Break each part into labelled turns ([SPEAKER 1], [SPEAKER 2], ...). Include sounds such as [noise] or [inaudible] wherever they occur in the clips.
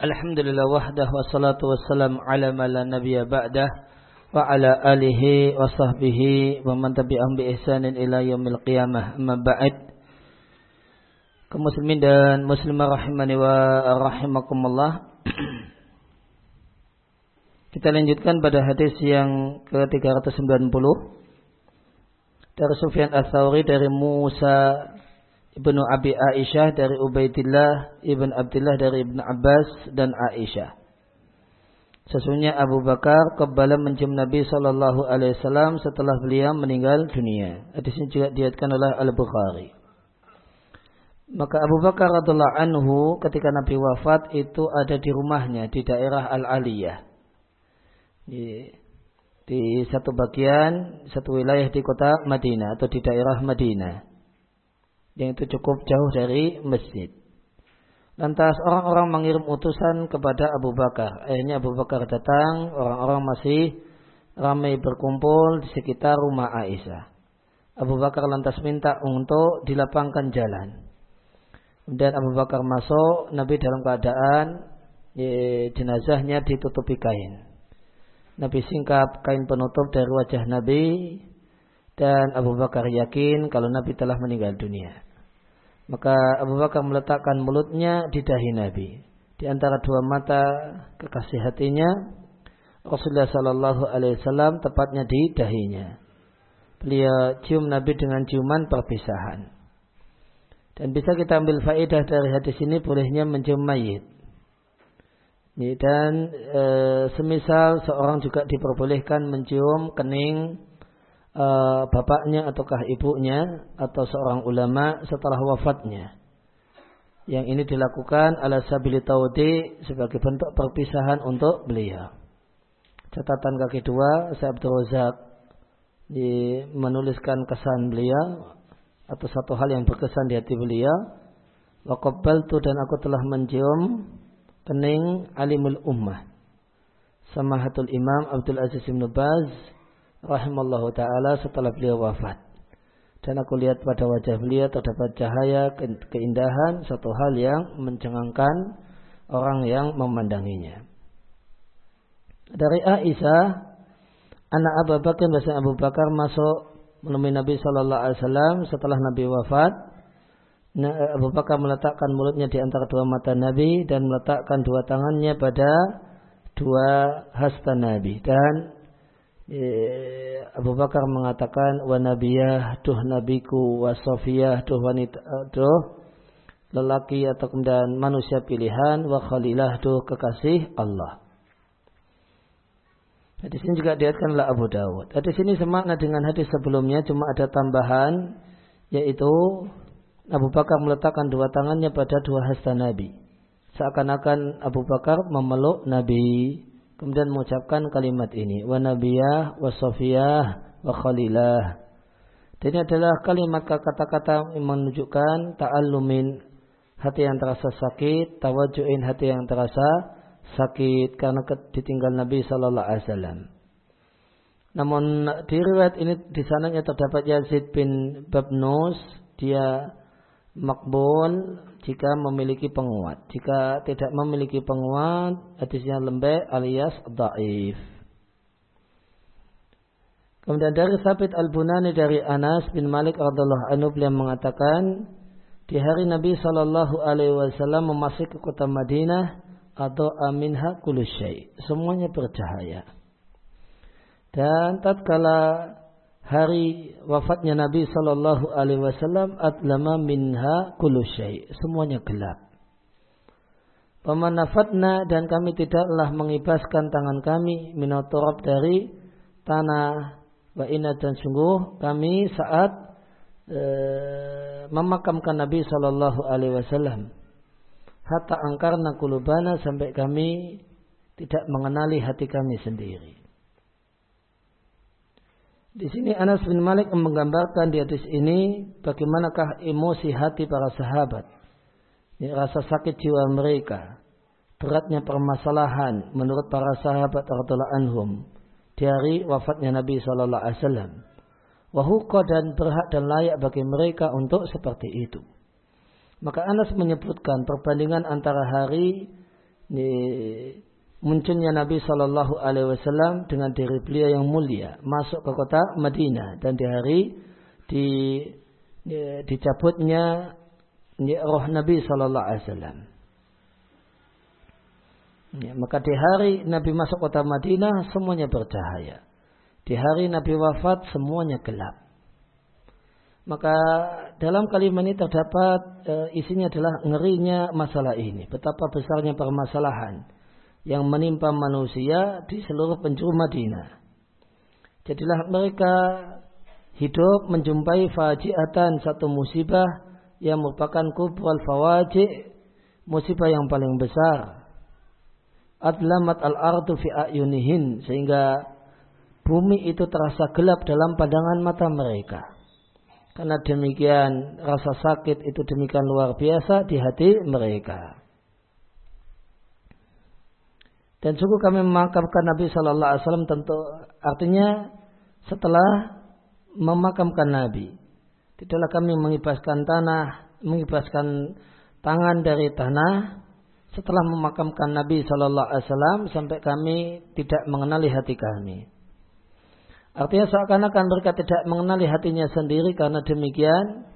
[SPEAKER 1] Alhamdulillah wahdah wassalatu wassalam ala ma la nabiyya ba'dah wa ala alihi wa sahbihi wa man tabi'ahum bi ihsanin ila yaumil qiyamah. Amma ba'd. Kaum muslimin dan muslimah rahimani wa rahimakumullah. [clears throat] Kita lanjutkan pada hadis yang ke-390 dari Sufyan Ats-Tsauri dari Musa Ibnu Abi Aisyah dari Ubaidillah Ibn Abdullah dari Ibn Abbas dan Aisyah. Sesungguhnya Abu Bakar kembali mencium Nabi Shallallahu Alaihi Wasallam setelah beliau meninggal dunia. Hadis ini juga diatkan oleh Al Bukhari. Maka Abu Bakar radhiallahu anhu ketika Nabi wafat itu ada di rumahnya di daerah Al Aliyah. Di, di satu bagian, satu wilayah di kota Madinah atau di daerah Madinah yang itu cukup jauh dari masjid. Lantas orang-orang mengirim utusan kepada Abu Bakar. Akhirnya Abu Bakar datang, orang-orang masih ramai berkumpul di sekitar rumah Aisyah. Abu Bakar lantas minta untuk dilapangkan jalan. Dan Abu Bakar masuk, Nabi dalam keadaan ya, jenazahnya ditutupi kain. Nabi singkap kain penutup dari wajah Nabi dan Abu Bakar yakin kalau Nabi telah meninggal dunia. Maka Abu Bakar meletakkan mulutnya di dahi Nabi. Di antara dua mata kekasih hatinya, Rasulullah Sallallahu Alaihi Wasallam tepatnya di dahinya. Beliau cium Nabi dengan ciuman perpisahan. Dan bisa kita ambil faedah dari hadis ini bolehnya mencium mayit. Dan e, semisal seorang juga diperbolehkan mencium kening uh, bapaknya ataukah ibunya atau seorang ulama setelah wafatnya. Yang ini dilakukan ala sabili taudi sebagai bentuk perpisahan untuk beliau. Catatan kaki dua, saya Abdul Razak menuliskan kesan beliau atau satu hal yang berkesan di hati beliau. tu dan aku telah mencium kening alimul ummah. Samahatul Imam Abdul Aziz bin Baz rahimallahu taala setelah beliau wafat. Dan aku lihat pada wajah beliau terdapat cahaya keindahan satu hal yang mencengangkan orang yang memandanginya. Dari Aisyah, anak Abu Bakar bahasa Abu Bakar masuk menemui Nabi Shallallahu Alaihi Wasallam setelah Nabi wafat. Abu Bakar meletakkan mulutnya di antara dua mata Nabi dan meletakkan dua tangannya pada dua hasta Nabi dan Abu Bakar mengatakan wa nabiyah tuh nabiku wa sofiyah tuh wanita tuh eh, lelaki atau kemudian manusia pilihan wa khalilah tuh kekasih Allah. Hadis ini juga diatkan oleh Abu Dawud. Hadis ini semakna dengan hadis sebelumnya cuma ada tambahan yaitu Abu Bakar meletakkan dua tangannya pada dua hasta Nabi. Seakan-akan Abu Bakar memeluk Nabi kemudian mengucapkan kalimat ini wa nabiyah wa sofiyah wa khalilah ini adalah kalimat kata-kata yang menunjukkan ta'allumin hati yang terasa sakit tawajuin hati yang terasa sakit karena ditinggal Nabi Shallallahu Alaihi Wasallam. Namun di riwayat ini di sananya terdapat Yazid bin Babnus dia makbul jika memiliki penguat. Jika tidak memiliki penguat, hadisnya lembek alias daif. Kemudian dari Sabit Al-Bunani dari Anas bin Malik radhiallahu anhu beliau mengatakan di hari Nabi Shallallahu alaihi wasallam memasuki kota Madinah atau aminha kulusai semuanya bercahaya. Dan tatkala hari wafatnya Nabi Shallallahu Alaihi Wasallam atlama minha kullu semuanya gelap. Pemanafatna dan kami tidaklah mengibaskan tangan kami minotorab dari tanah wa inna dan sungguh kami saat e, memakamkan Nabi Shallallahu Alaihi Wasallam hatta angkarna kulubana sampai kami tidak mengenali hati kami sendiri. Di sini Anas bin Malik menggambarkan di hadis ini bagaimanakah emosi hati para sahabat. Ini rasa sakit jiwa mereka. Beratnya permasalahan menurut para sahabat radhiyallahu anhum di hari wafatnya Nabi sallallahu alaihi wasallam. Wahuqa dan berhak dan layak bagi mereka untuk seperti itu. Maka Anas menyebutkan perbandingan antara hari munculnya Nabi Shallallahu Alaihi Wasallam dengan diri beliau yang mulia masuk ke kota Madinah dan di hari di dicabutnya roh Nabi Shallallahu Alaihi Wasallam. Ya, maka di hari Nabi masuk kota Madinah semuanya bercahaya. Di hari Nabi wafat semuanya gelap. Maka dalam kalimat ini terdapat e, isinya adalah ngerinya masalah ini. Betapa besarnya permasalahan yang menimpa manusia di seluruh penjuru Madinah. Jadilah mereka hidup menjumpai fajiatan satu musibah yang merupakan kubral fawaji musibah yang paling besar. Adlamat al-ardu fi ayunihin sehingga bumi itu terasa gelap dalam pandangan mata mereka. Karena demikian rasa sakit itu demikian luar biasa di hati mereka. Dan sungguh kami memakamkan Nabi Shallallahu Alaihi Wasallam tentu artinya setelah memakamkan Nabi, tidaklah kami mengibaskan tanah, mengibaskan tangan dari tanah setelah memakamkan Nabi Shallallahu Alaihi Wasallam sampai kami tidak mengenali hati kami. Artinya seakan-akan mereka tidak mengenali hatinya sendiri karena demikian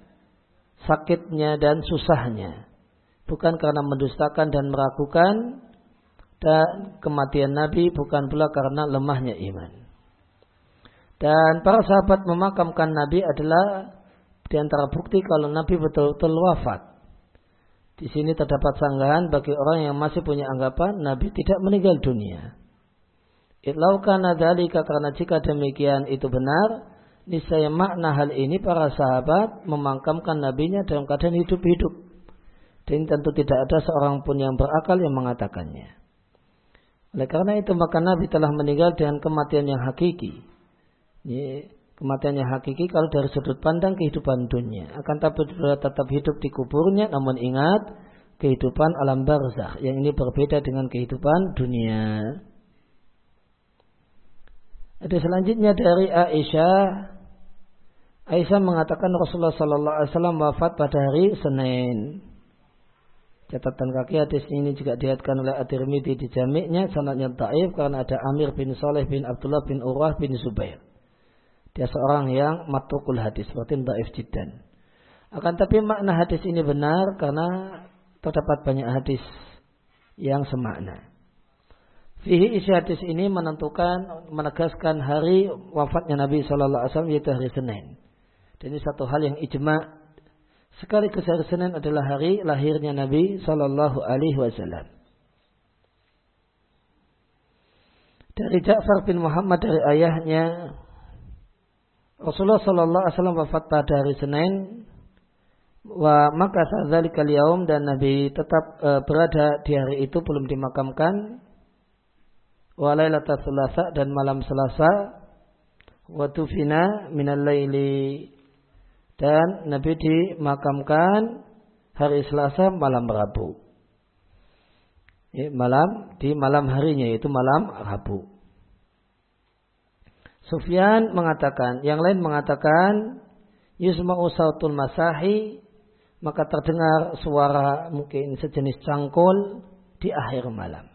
[SPEAKER 1] sakitnya dan susahnya. Bukan karena mendustakan dan meragukan dan kematian Nabi bukan pula karena lemahnya iman. Dan para sahabat memakamkan Nabi adalah di antara bukti kalau Nabi betul-betul wafat. Di sini terdapat sanggahan bagi orang yang masih punya anggapan Nabi tidak meninggal dunia. Itlau kana dzalika karena jika demikian itu benar, niscaya makna hal ini para sahabat memangkamkan nabinya dalam keadaan hidup-hidup. Dan tentu tidak ada seorang pun yang berakal yang mengatakannya. Oleh karena itu maka Nabi telah meninggal dengan kematian yang hakiki. Ini, kematian yang hakiki kalau dari sudut pandang kehidupan dunia. Akan tapi tetap hidup di kuburnya namun ingat kehidupan alam barzakh yang ini berbeda dengan kehidupan dunia. Ada selanjutnya dari Aisyah. Aisyah mengatakan Rasulullah Wasallam wafat pada hari Senin. Catatan kaki hadis ini juga dihatkan oleh At-Tirmidzi di jamiknya sanadnya taif karena ada Amir bin Saleh bin Abdullah bin Urwah bin Zubair. Dia seorang yang matukul hadis, berarti taif jiddan. Akan tapi makna hadis ini benar karena terdapat banyak hadis yang semakna. Fihi isi hadis ini menentukan, menegaskan hari wafatnya Nabi Shallallahu Alaihi Wasallam yaitu hari Senin. Dan ini satu hal yang ijma. Sekaligus hari Senin adalah hari lahirnya Nabi Shallallahu Alaihi Wasallam. Dari Ja'far bin Muhammad dari ayahnya Rasulullah Shallallahu Alaihi Wasallam wafat pada hari Senin. Wa maka saat yaum dan Nabi tetap uh, berada di hari itu belum dimakamkan walailata selasa dan malam selasa wa tufina minal laili dan Nabi dimakamkan hari Selasa malam Rabu. Ya, malam di malam harinya yaitu malam Rabu. Sufyan mengatakan, yang lain mengatakan yusma'u sautul masahi maka terdengar suara mungkin sejenis cangkul di akhir malam.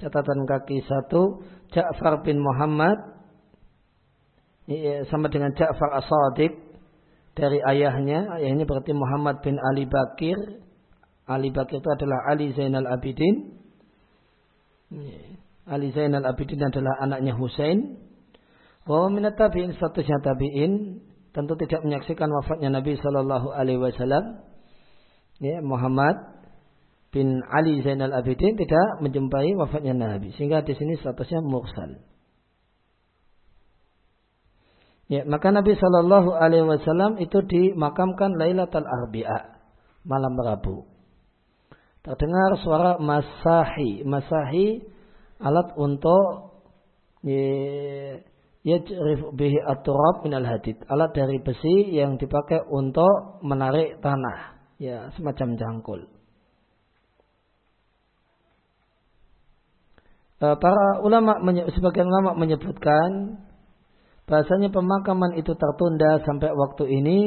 [SPEAKER 1] Catatan kaki satu Ja'far bin Muhammad sama dengan Ja'far As-Sadiq dari ayahnya ayahnya berarti Muhammad bin Ali Bakir. Ali Bakir itu adalah Ali Zainal Abidin. Ali Zainal Abidin adalah anaknya Husain. Bahwa minat tabi'in statusnya tabi'in. Tentu tidak menyaksikan wafatnya Nabi Shallallahu Alaihi Wasallam. Ya, Muhammad bin Ali Zainal Abidin tidak menjumpai wafatnya Nabi. Sehingga di sini statusnya mursal. Ya, maka Nabi Shallallahu Alaihi Wasallam itu dimakamkan Lailatul Arbi'a malam Rabu. Terdengar suara masahi, masahi alat untuk ya, yajrif bihi at-turab minal hadid. Alat dari besi yang dipakai untuk menarik tanah. Ya, semacam jangkul. Para ulama sebagian ulama menyebutkan bahasanya pemakaman itu tertunda sampai waktu ini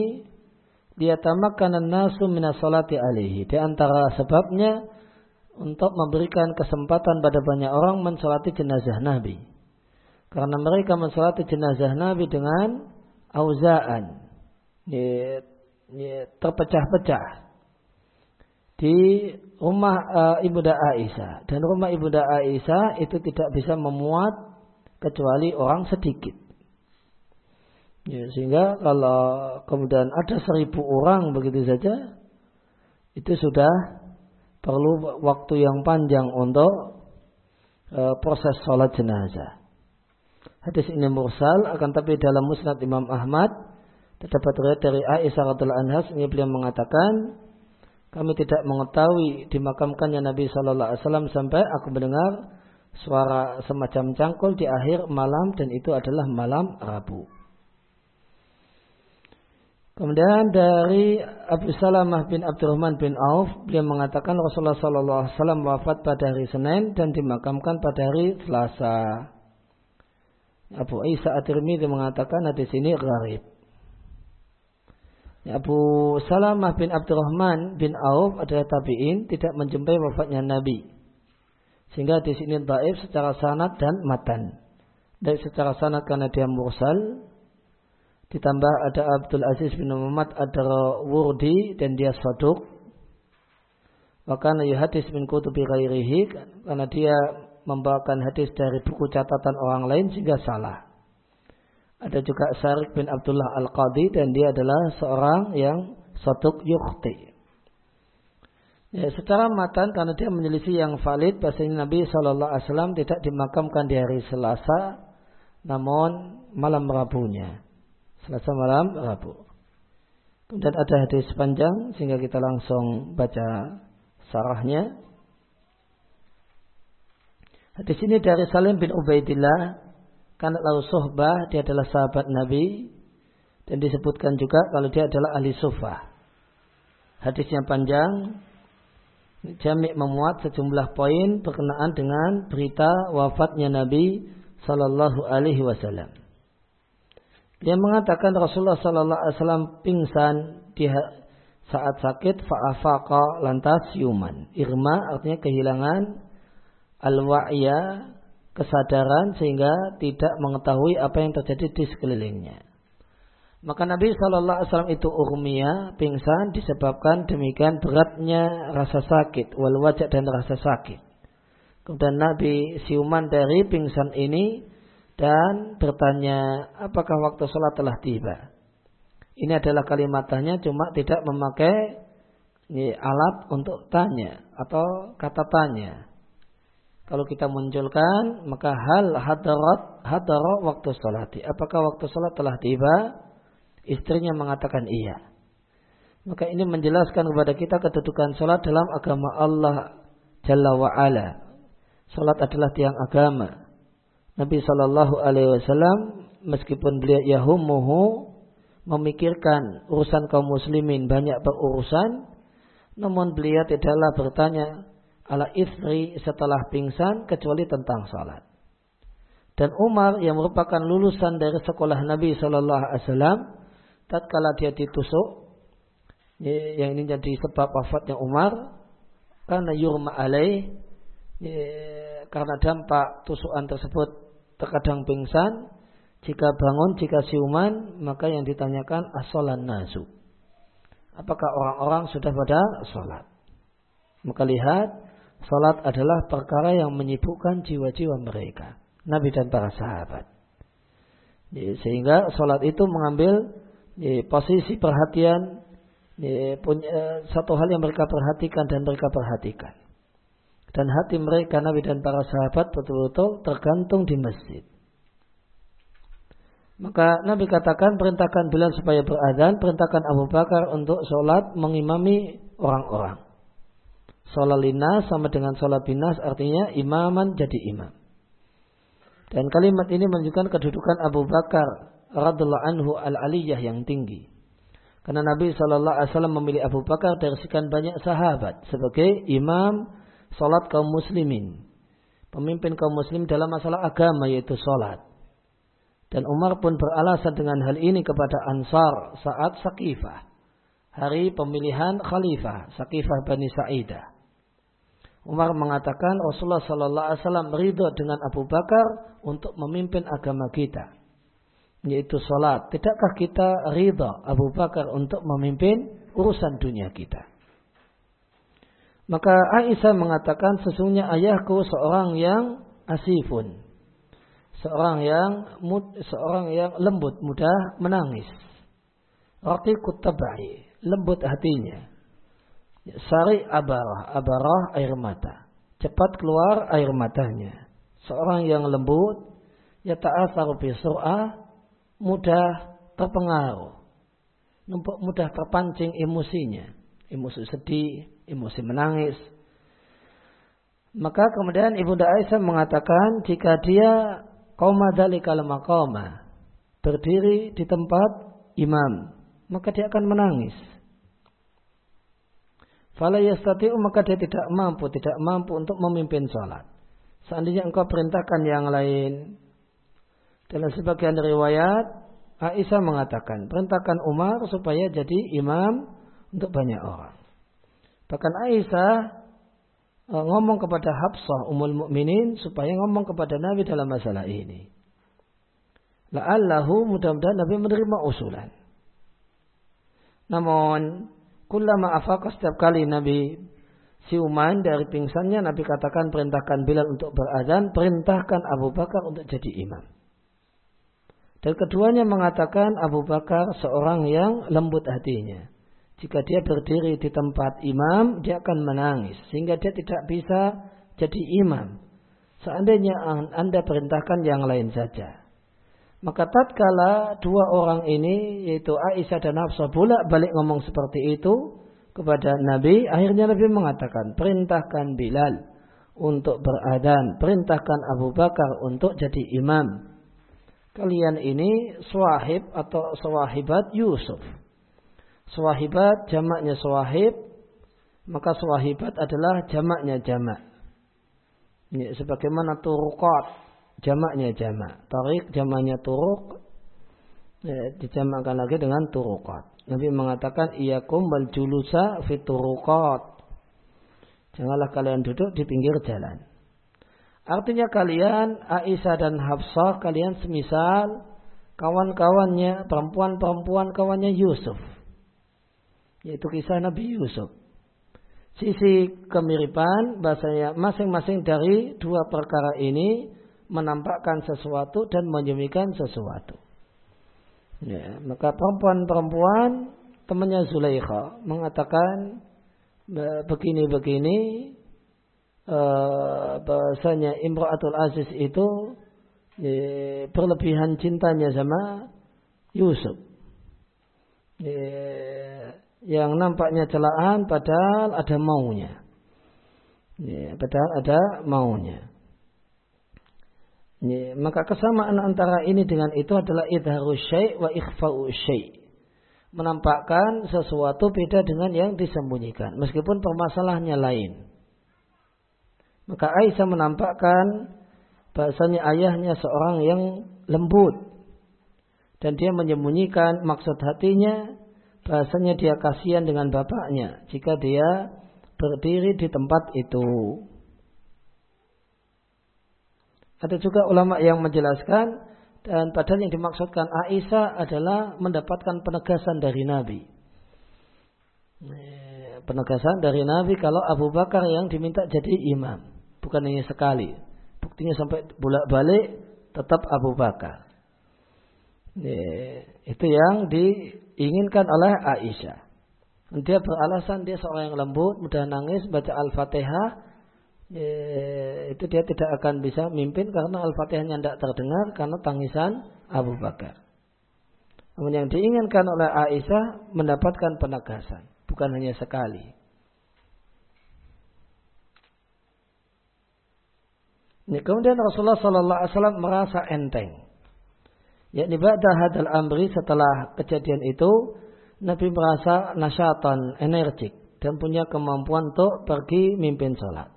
[SPEAKER 1] dia tamakkan nasu minas salati alaihi. Di antara sebabnya untuk memberikan kesempatan pada banyak orang mensolati jenazah Nabi. Karena mereka mensolati jenazah Nabi dengan auzaan. Terpecah-pecah. Di rumah uh, Ibunda Aisyah. Dan rumah Ibunda Aisyah itu tidak bisa memuat kecuali orang sedikit. Ya, sehingga kalau kemudian ada seribu orang begitu saja, itu sudah perlu waktu yang panjang untuk uh, proses sholat jenazah. Hadis ini mursal, akan tapi dalam musnad Imam Ahmad terdapat riwayat dari Aisyah radhiallahu ini beliau mengatakan kami tidak mengetahui dimakamkannya Nabi Shallallahu Alaihi Wasallam sampai aku mendengar suara semacam cangkul di akhir malam dan itu adalah malam Rabu. Kemudian dari Abu Salamah bin Abdurrahman bin Auf, beliau mengatakan Rasulullah Sallallahu Alaihi Wasallam wafat pada hari Senin dan dimakamkan pada hari Selasa. Abu Isa At-Tirmidzi mengatakan hadis ini gharib. Abu Salamah bin Abdurrahman bin Auf adalah tabi'in tidak menjumpai wafatnya Nabi. Sehingga di sini daif secara sanad dan matan. Daif secara sanad karena dia mursal, Ditambah ada Abdul Aziz bin Muhammad ada Wurdi dan dia saduk. Maka hadis min kutubi ghairihi karena dia membawakan hadis dari buku catatan orang lain sehingga salah. Ada juga Syarif bin Abdullah Al-Qadi dan dia adalah seorang yang saduk yukhti. Ya, secara matan karena dia menyelisih yang valid bahasanya Nabi Shallallahu Alaihi Wasallam tidak dimakamkan di hari Selasa, namun malam Rabunya. Selasa malam Rabu. Kemudian ada hadis panjang sehingga kita langsung baca sarahnya. Hadis ini dari Salim bin Ubaidillah karena lau sohbah dia adalah sahabat Nabi dan disebutkan juga kalau dia adalah ahli sufah. Hadisnya panjang, Jami' memuat sejumlah poin berkenaan dengan berita wafatnya Nabi Sallallahu Alaihi Wasallam. Dia mengatakan Rasulullah Sallallahu Alaihi Wasallam pingsan di saat sakit fa'afaqa lantas siuman. Irma artinya kehilangan al-wa'ya kesadaran sehingga tidak mengetahui apa yang terjadi di sekelilingnya. Maka Nabi Shallallahu Alaihi Wasallam itu urmia pingsan disebabkan demikian beratnya rasa sakit wal wajah dan rasa sakit. Kemudian Nabi siuman dari pingsan ini dan bertanya apakah waktu sholat telah tiba. Ini adalah kalimatnya cuma tidak memakai ini alat untuk tanya atau kata tanya. Kalau kita munculkan maka hal hadarat hadarat waktu sholat. Apakah waktu sholat telah tiba? Istrinya mengatakan iya. Maka ini menjelaskan kepada kita kedudukan sholat dalam agama Allah Jalla wa'ala. Sholat adalah tiang agama. Nabi Shallallahu Alaihi Wasallam meskipun beliau yahumuhu memikirkan urusan kaum muslimin banyak berurusan, namun beliau tidaklah bertanya ala istri setelah pingsan kecuali tentang salat. Dan Umar yang merupakan lulusan dari sekolah Nabi Shallallahu Alaihi Wasallam, tatkala dia ditusuk, yang ini jadi sebab wafatnya Umar, karena yurma alaih, karena dampak tusukan tersebut terkadang pingsan, jika bangun, jika siuman, maka yang ditanyakan asolan nasu. Apakah orang-orang sudah pada sholat? Maka lihat, sholat adalah perkara yang menyibukkan jiwa-jiwa mereka. Nabi dan para sahabat. Sehingga sholat itu mengambil posisi perhatian punya satu hal yang mereka perhatikan dan mereka perhatikan dan hati mereka Nabi dan para sahabat betul-betul tergantung di masjid. Maka Nabi katakan perintahkan Bilal supaya beradhan, perintahkan Abu Bakar untuk sholat mengimami orang-orang. Sholat linas sama dengan sholat binas artinya imaman jadi imam. Dan kalimat ini menunjukkan kedudukan Abu Bakar radhiallahu anhu al-aliyah yang tinggi. Karena Nabi Shallallahu Alaihi Wasallam memilih Abu Bakar dari sekian banyak sahabat sebagai imam Salat kaum muslimin. Pemimpin kaum muslim dalam masalah agama yaitu salat. Dan Umar pun beralasan dengan hal ini kepada Ansar saat Sakifah. hari pemilihan khalifah Sakifah Bani Sa'idah. Umar mengatakan Rasulullah Sallallahu Alaihi Wasallam ridho dengan Abu Bakar untuk memimpin agama kita, yaitu sholat. Tidakkah kita ridho Abu Bakar untuk memimpin urusan dunia kita? Maka Aisyah mengatakan sesungguhnya ayahku seorang yang asifun, seorang yang seorang yang lembut mudah menangis. Raqiqut tabai, lembut hatinya. Sari abarah, abarah air mata. Cepat keluar air matanya. Seorang yang lembut, ya ta'asar bi sur'ah, mudah terpengaruh. Mudah terpancing emosinya. Emosi sedih, emosi menangis. Maka kemudian Ibunda Aisyah mengatakan jika dia Qawma dhalikal maqama. Berdiri di tempat imam. Maka dia akan menangis. Fala yastati'u maka dia tidak mampu, tidak mampu untuk memimpin sholat. Seandainya engkau perintahkan yang lain. Dalam sebagian riwayat, Aisyah mengatakan, perintahkan Umar supaya jadi imam untuk banyak orang. Bahkan Aisyah E, ngomong kepada Habsah umul mukminin supaya ngomong kepada Nabi dalam masalah ini. La'allahu mudah-mudahan Nabi menerima usulan. Namun, kullama afaqah setiap kali Nabi siuman dari pingsannya, Nabi katakan perintahkan Bilal untuk berazan, perintahkan Abu Bakar untuk jadi imam. Dan keduanya mengatakan Abu Bakar seorang yang lembut hatinya. Jika dia berdiri di tempat imam, dia akan menangis. Sehingga dia tidak bisa jadi imam. Seandainya Anda perintahkan yang lain saja. Maka tatkala dua orang ini, yaitu Aisyah dan Hafsah, bolak balik ngomong seperti itu kepada Nabi, akhirnya Nabi mengatakan, perintahkan Bilal untuk beradan, perintahkan Abu Bakar untuk jadi imam. Kalian ini swahib atau swahibat Yusuf. Swahibat jamaknya swahib, maka swahibat adalah jamaknya jamak. Ini sebagaimana turukat, jamaknya jamak. Tarik jamaknya turuk, ya, dijamakkan lagi dengan turukat. Nabi mengatakan iyakum wal julusa fiturukat. Janganlah kalian duduk di pinggir jalan. Artinya kalian Aisyah dan Hafsah kalian semisal kawan-kawannya perempuan-perempuan kawannya Yusuf yaitu kisah Nabi Yusuf. Sisi kemiripan bahasanya masing-masing dari dua perkara ini menampakkan sesuatu dan menyemikan sesuatu. Ya, maka perempuan-perempuan temannya Zulaikha mengatakan begini-begini uh, bahasanya Imratul Aziz itu ya, berlebihan cintanya sama Yusuf. Ya, yang nampaknya celaan padahal ada maunya. Ya, padahal ada maunya. Ya, maka kesamaan antara ini dengan itu adalah idharu syai' wa ikhfa'u syai' menampakkan sesuatu beda dengan yang disembunyikan meskipun permasalahannya lain. Maka Aisyah menampakkan bahasanya ayahnya seorang yang lembut dan dia menyembunyikan maksud hatinya bahasanya dia kasihan dengan bapaknya jika dia berdiri di tempat itu. Ada juga ulama yang menjelaskan dan padahal yang dimaksudkan Aisyah adalah mendapatkan penegasan dari Nabi. Eh, penegasan dari Nabi kalau Abu Bakar yang diminta jadi imam. Bukan hanya sekali. Buktinya sampai bolak-balik tetap Abu Bakar. Itu yang diinginkan oleh Aisyah. Dia beralasan dia seorang yang lembut, mudah nangis, baca Al-Fatihah. Itu dia tidak akan bisa mimpin karena Al-Fatihahnya tidak terdengar karena tangisan Abu Bakar. Namun yang diinginkan oleh Aisyah mendapatkan penegasan, bukan hanya sekali. Ini kemudian Rasulullah Sallallahu Alaihi Wasallam merasa enteng yakni ba'da hadal amri setelah kejadian itu Nabi merasa nasyatan, energik dan punya kemampuan untuk pergi mimpin sholat.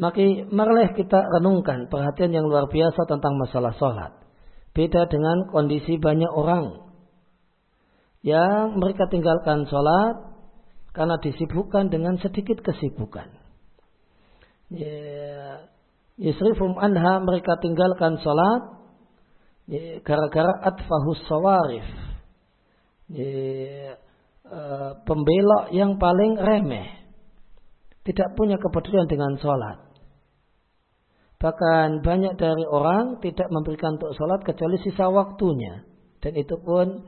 [SPEAKER 1] Maka marilah kita renungkan perhatian yang luar biasa tentang masalah sholat. Beda dengan kondisi banyak orang. yang mereka tinggalkan sholat karena disibukkan dengan sedikit kesibukan. Ya, yusrifum anha mereka tinggalkan sholat ya, gara-gara atfahus sawarif. Ya, uh, pembelok yang paling remeh. Tidak punya kepedulian dengan sholat. Bahkan banyak dari orang tidak memberikan untuk sholat kecuali sisa waktunya. Dan itu pun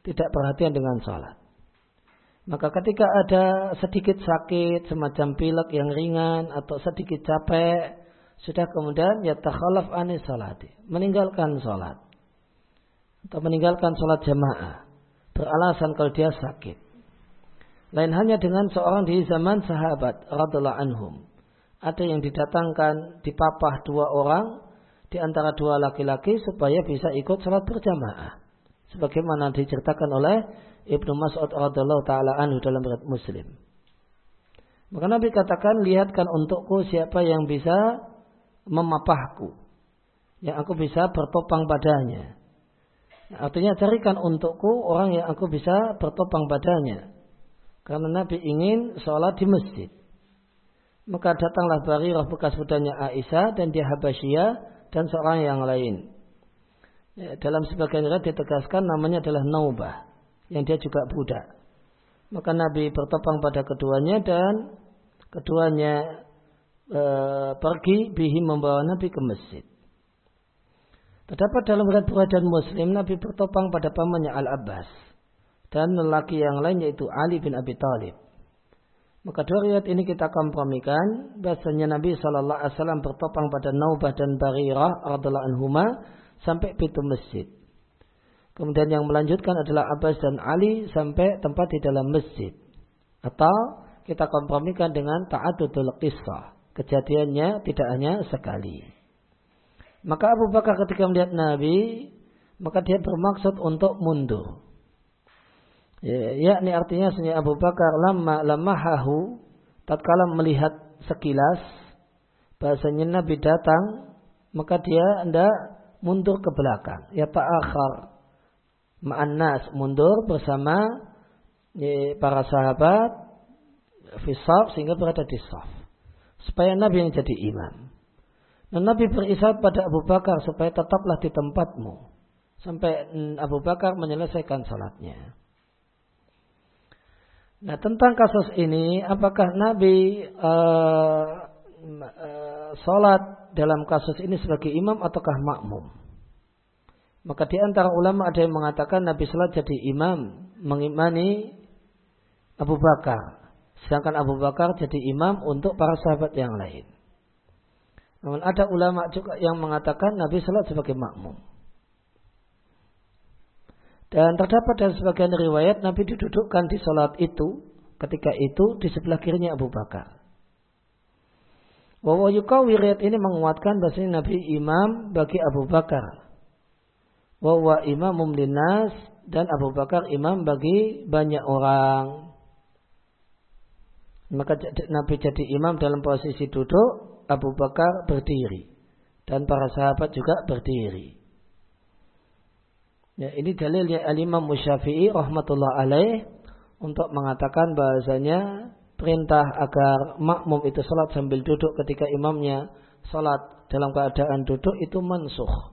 [SPEAKER 1] tidak perhatian dengan sholat. Maka ketika ada sedikit sakit, semacam pilek yang ringan atau sedikit capek, sudah kemudian ya takhalaf anis salati. Meninggalkan sholat. Atau meninggalkan sholat jamaah. Beralasan kalau dia sakit. Lain hanya dengan seorang di zaman sahabat radhiallahu anhum ada yang didatangkan dipapah dua orang di antara dua laki-laki supaya bisa ikut sholat berjamaah. Sebagaimana diceritakan oleh Ibnu Mas'ud radhiallahu taala anhu dalam riwayat Muslim. Maka Nabi katakan, lihatkan untukku siapa yang bisa memapahku. Yang aku bisa bertopang padanya. Artinya carikan untukku orang yang aku bisa bertopang padanya. Karena Nabi ingin sholat di masjid. Maka datanglah Barirah bekas budanya Aisyah dan dia Habasyia dan seorang yang lain. Ya, dalam sebagian riwayat ditegaskan namanya adalah Naubah yang dia juga budak. Maka Nabi bertopang pada keduanya dan keduanya e, pergi bihi membawa Nabi ke masjid. Terdapat dalam riwayat Bukhari Muslim Nabi bertopang pada pamannya Al Abbas dan lelaki yang lain yaitu Ali bin Abi Thalib. Maka dua riwayat ini kita kompromikan bahasanya Nabi Shallallahu Alaihi Wasallam bertopang pada Naubah dan Barirah radhiallahu anhuma sampai pintu masjid. Kemudian yang melanjutkan adalah Abbas dan Ali sampai tempat di dalam masjid. Atau kita kompromikan dengan ta'adudul kisah. Kejadiannya tidak hanya sekali. Maka Abu Bakar ketika melihat Nabi, maka dia bermaksud untuk mundur. Ya, yakni artinya sebenarnya Abu Bakar lama lamahahu tatkala melihat sekilas bahasanya Nabi datang maka dia hendak mundur ke belakang. Ya ta'akhir ma'annas mundur bersama ya, para sahabat fisaf sehingga berada di saf. Supaya Nabi yang jadi imam. Dan Nabi berisyarat pada Abu Bakar supaya tetaplah di tempatmu. Sampai Abu Bakar menyelesaikan salatnya. Nah tentang kasus ini, apakah Nabi uh, uh, sholat dalam kasus ini sebagai imam ataukah makmum? Maka di antara ulama ada yang mengatakan Nabi sholat jadi imam mengimani Abu Bakar. Sedangkan Abu Bakar jadi imam untuk para sahabat yang lain. Namun ada ulama juga yang mengatakan Nabi sholat sebagai makmum. Dan terdapat dalam sebagian riwayat Nabi didudukkan di sholat itu ketika itu di sebelah kirinya Abu Bakar. Wawa riwayat ini menguatkan bahasanya Nabi imam bagi Abu Bakar. Wawa imam linnas dan Abu Bakar imam bagi banyak orang. Maka Nabi jadi imam dalam posisi duduk, Abu Bakar berdiri. Dan para sahabat juga berdiri. Ya, ini dalilnya Al-Imam Musyafi'i rahmatullah alaih untuk mengatakan bahasanya perintah agar makmum itu salat sambil duduk ketika imamnya salat dalam keadaan duduk itu mansuh.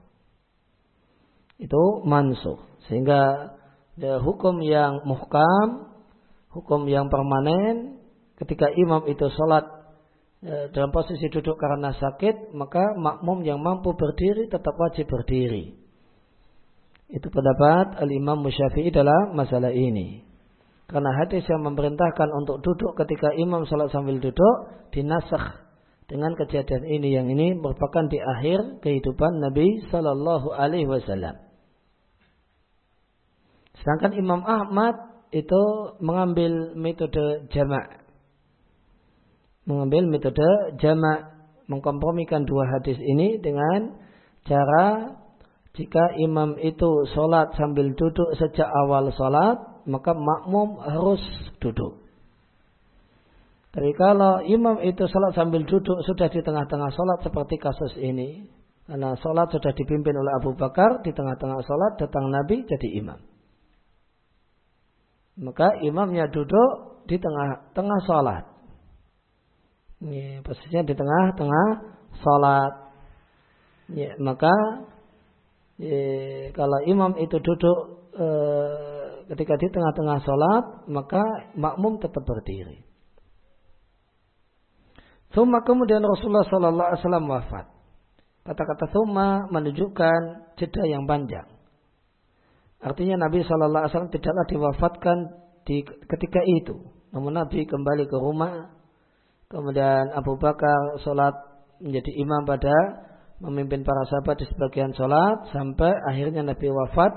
[SPEAKER 1] Itu mansuh. Sehingga ya, hukum yang muhkam, hukum yang permanen ketika imam itu salat ya, dalam posisi duduk karena sakit, maka makmum yang mampu berdiri tetap wajib berdiri. Itu pendapat Al-Imam Musyafi'i dalam masalah ini. Karena hadis yang memerintahkan untuk duduk ketika imam sholat sambil duduk dinasakh dengan kejadian ini yang ini merupakan di akhir kehidupan Nabi Shallallahu Alaihi Wasallam. Sedangkan Imam Ahmad itu mengambil metode jamak, mengambil metode jamak, mengkompromikan dua hadis ini dengan cara jika imam itu sholat sambil duduk sejak awal sholat, maka makmum harus duduk. Tapi kalau imam itu sholat sambil duduk sudah di tengah-tengah sholat seperti kasus ini. Karena sholat sudah dipimpin oleh Abu Bakar, di tengah-tengah sholat datang Nabi jadi imam. Maka imamnya duduk di tengah-tengah sholat. Ini posisinya di tengah-tengah sholat. Ya, maka ya, kalau imam itu duduk e, ketika di tengah-tengah sholat, maka makmum tetap berdiri. Thumma kemudian Rasulullah Sallallahu Alaihi Wasallam wafat. Kata-kata thumma menunjukkan jeda yang panjang. Artinya Nabi Sallallahu Alaihi Wasallam tidaklah diwafatkan di ketika itu. Namun Nabi kembali ke rumah. Kemudian Abu Bakar sholat menjadi imam pada memimpin para sahabat di sebagian sholat sampai akhirnya Nabi wafat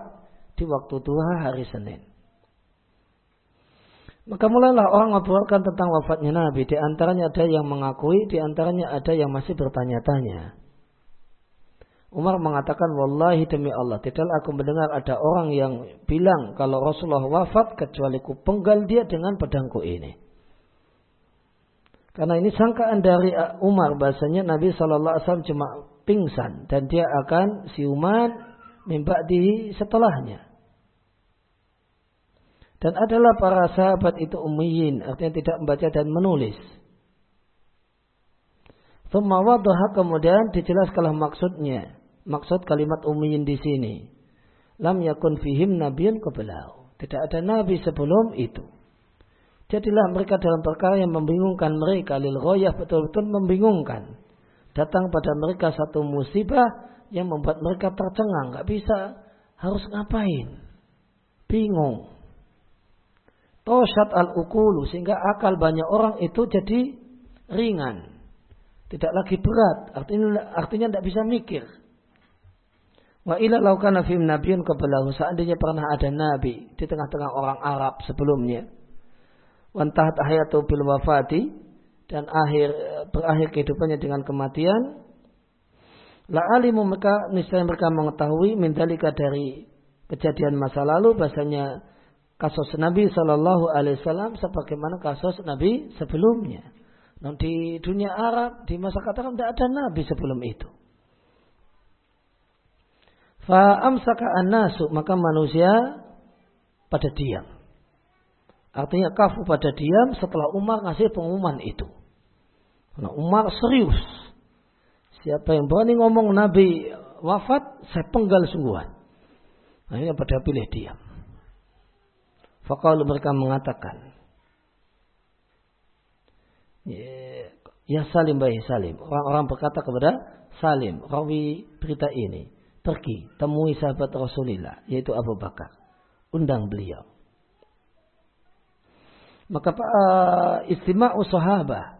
[SPEAKER 1] di waktu duha hari Senin. Maka mulailah orang memperolehkan tentang wafatnya Nabi. Di antaranya ada yang mengakui, di antaranya ada yang masih bertanya-tanya. Umar mengatakan, Wallahi demi Allah, tidaklah aku mendengar ada orang yang bilang kalau Rasulullah wafat kecuali ku penggal dia dengan pedangku ini. Karena ini sangkaan dari Umar bahasanya Nabi Shallallahu Alaihi Wasallam cuma pingsan dan dia akan siuman di setelahnya. Dan adalah para sahabat itu ummiyin, artinya tidak membaca dan menulis. Thumma kemudian dijelaskanlah maksudnya. Maksud kalimat ummiyin di sini. Lam yakun fihim nabiyun kebelau. Tidak ada nabi sebelum itu. Jadilah mereka dalam perkara yang membingungkan mereka. Lil royah betul-betul membingungkan. Datang pada mereka satu musibah yang membuat mereka tercengang. Gak bisa. Harus ngapain? Bingung toshat al-ukulu sehingga akal banyak orang itu jadi ringan. Tidak lagi berat, artinya artinya tidak bisa mikir. Wa ila laukana fim nabiyun kebelahu seandainya pernah ada nabi di tengah-tengah orang Arab sebelumnya. Wantah hayatu bil wafati dan akhir berakhir kehidupannya dengan kematian. La alimu mereka niscaya mereka mengetahui mendalika dari kejadian masa lalu bahasanya kasus Nabi Shallallahu Alaihi Wasallam sebagaimana kasus Nabi sebelumnya. Nah, di dunia Arab di masa katakan tidak ada Nabi sebelum itu. Fa'amsaka an-nasu maka manusia pada diam. Artinya kafu pada diam setelah Umar ngasih pengumuman itu. Nah, Umar serius. Siapa yang berani ngomong Nabi wafat, saya penggal sungguhan. Akhirnya pada pilih diam. Fakalu mereka mengatakan. Ya, ya Salim bayi Salim. Orang-orang berkata kepada Salim, rawi berita ini. Pergi, temui sahabat Rasulullah, yaitu Abu Bakar. Undang beliau. Maka uh, istima'u sahabah.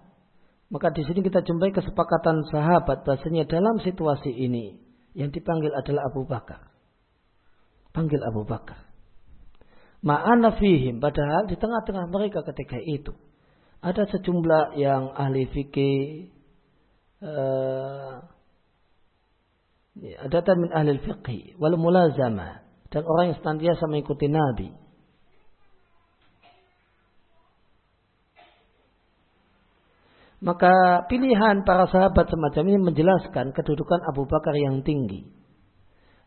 [SPEAKER 1] Maka di sini kita jumpai kesepakatan sahabat bahasanya dalam situasi ini yang dipanggil adalah Abu Bakar. Panggil Abu Bakar. Ma'ana fihim. Padahal di tengah-tengah mereka ketika itu. Ada sejumlah yang ahli fikih. Uh, ada min ahli fikih. Wal mulazama. Dan orang yang senantiasa mengikuti Nabi. Maka pilihan para sahabat semacam ini menjelaskan kedudukan Abu Bakar yang tinggi.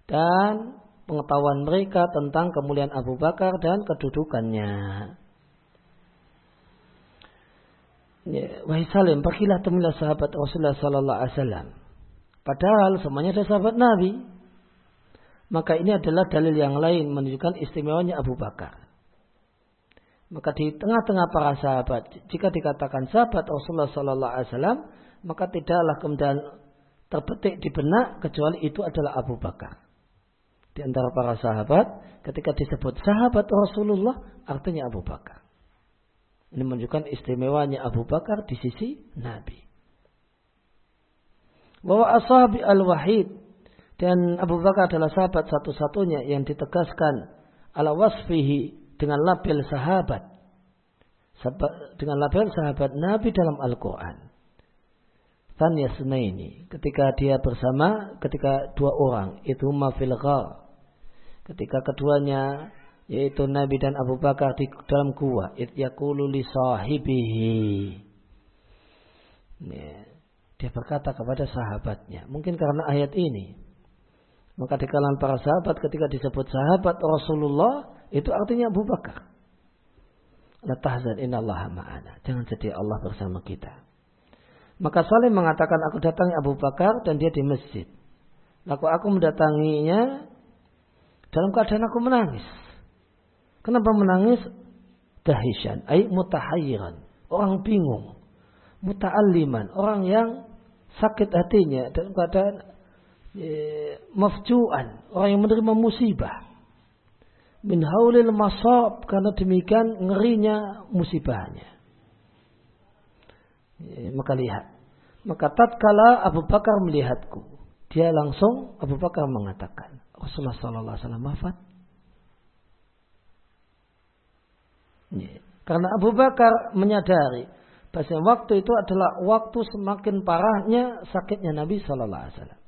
[SPEAKER 1] Dan pengetahuan mereka tentang kemuliaan Abu Bakar dan kedudukannya. Ya, wahai Salim, pergilah temulah sahabat Rasulullah Sallallahu Alaihi Wasallam. Padahal semuanya ada sahabat Nabi. Maka ini adalah dalil yang lain menunjukkan istimewanya Abu Bakar. Maka di tengah-tengah para sahabat, jika dikatakan sahabat Rasulullah Sallallahu Alaihi Wasallam, maka tidaklah kemudian terbetik di benak kecuali itu adalah Abu Bakar di antara para sahabat ketika disebut sahabat Rasulullah artinya Abu Bakar. Ini menunjukkan istimewanya Abu Bakar di sisi Nabi. Bahwa ashabi al-wahid dan Abu Bakar adalah sahabat satu-satunya yang ditegaskan ala wasfihi dengan label sahabat. Dengan label sahabat Nabi dalam Al-Quran. Tanya ini ketika dia bersama ketika dua orang itu mafil ghar ketika keduanya yaitu Nabi dan Abu Bakar di dalam gua it yaqulu li sahibihi. Ya, dia berkata kepada sahabatnya mungkin karena ayat ini. Maka di kalangan para sahabat ketika disebut sahabat Rasulullah itu artinya Abu Bakar La tahzan innallaha ma'ana. Jangan sedih Allah bersama kita. Maka Salim mengatakan aku datangi Abu Bakar dan dia di masjid. Lalu aku mendatanginya dalam keadaan aku menangis. Kenapa menangis? Dahishan, ay mutahayyiran. Orang bingung. Muta'alliman. Orang yang sakit hatinya dalam keadaan e, mafjuan. Orang yang menerima musibah. Min haulil masab. Karena demikian ngerinya musibahnya. E, maka lihat. Maka tatkala Abu Bakar melihatku. Dia langsung Abu Bakar mengatakan. Rasulullah Sallallahu Alaihi Wasallam wafat. Ya. Karena Abu Bakar menyadari bahwa waktu itu adalah waktu semakin parahnya sakitnya Nabi Sallallahu Alaihi Wasallam.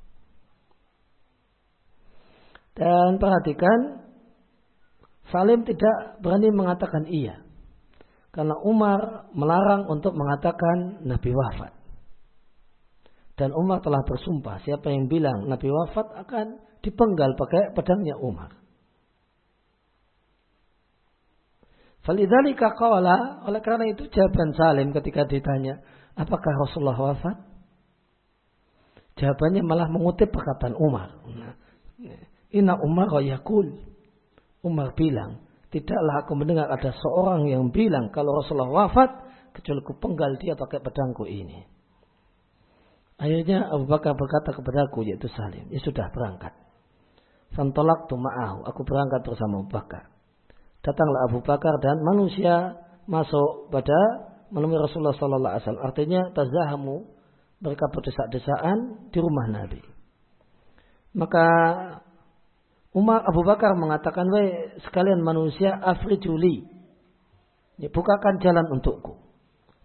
[SPEAKER 1] Dan perhatikan, Salim tidak berani mengatakan iya. Karena Umar melarang untuk mengatakan Nabi wafat. Dan Umar telah bersumpah, siapa yang bilang Nabi wafat akan dipenggal pakai pedangnya Umar. Falidhalika qala, oleh karena itu jawaban Salim ketika ditanya, apakah Rasulullah wafat? Jawabannya malah mengutip perkataan Umar. Inna Umar yakul. Umar bilang, tidaklah aku mendengar ada seorang yang bilang kalau Rasulullah wafat, kecuali ku penggal dia pakai pedangku ini. Akhirnya Abu Bakar berkata kepadaku yaitu Salim, ya sudah berangkat. Fantolak tu ma'ahu, aku berangkat bersama Abu Bakar datanglah Abu Bakar dan manusia masuk pada menemui Rasulullah Sallallahu Alaihi Wasallam. Artinya tazahamu mereka berdesak-desaan di rumah Nabi. Maka Umar Abu Bakar mengatakan, "Wahai sekalian manusia, afrijuli. Ya, bukakan jalan untukku.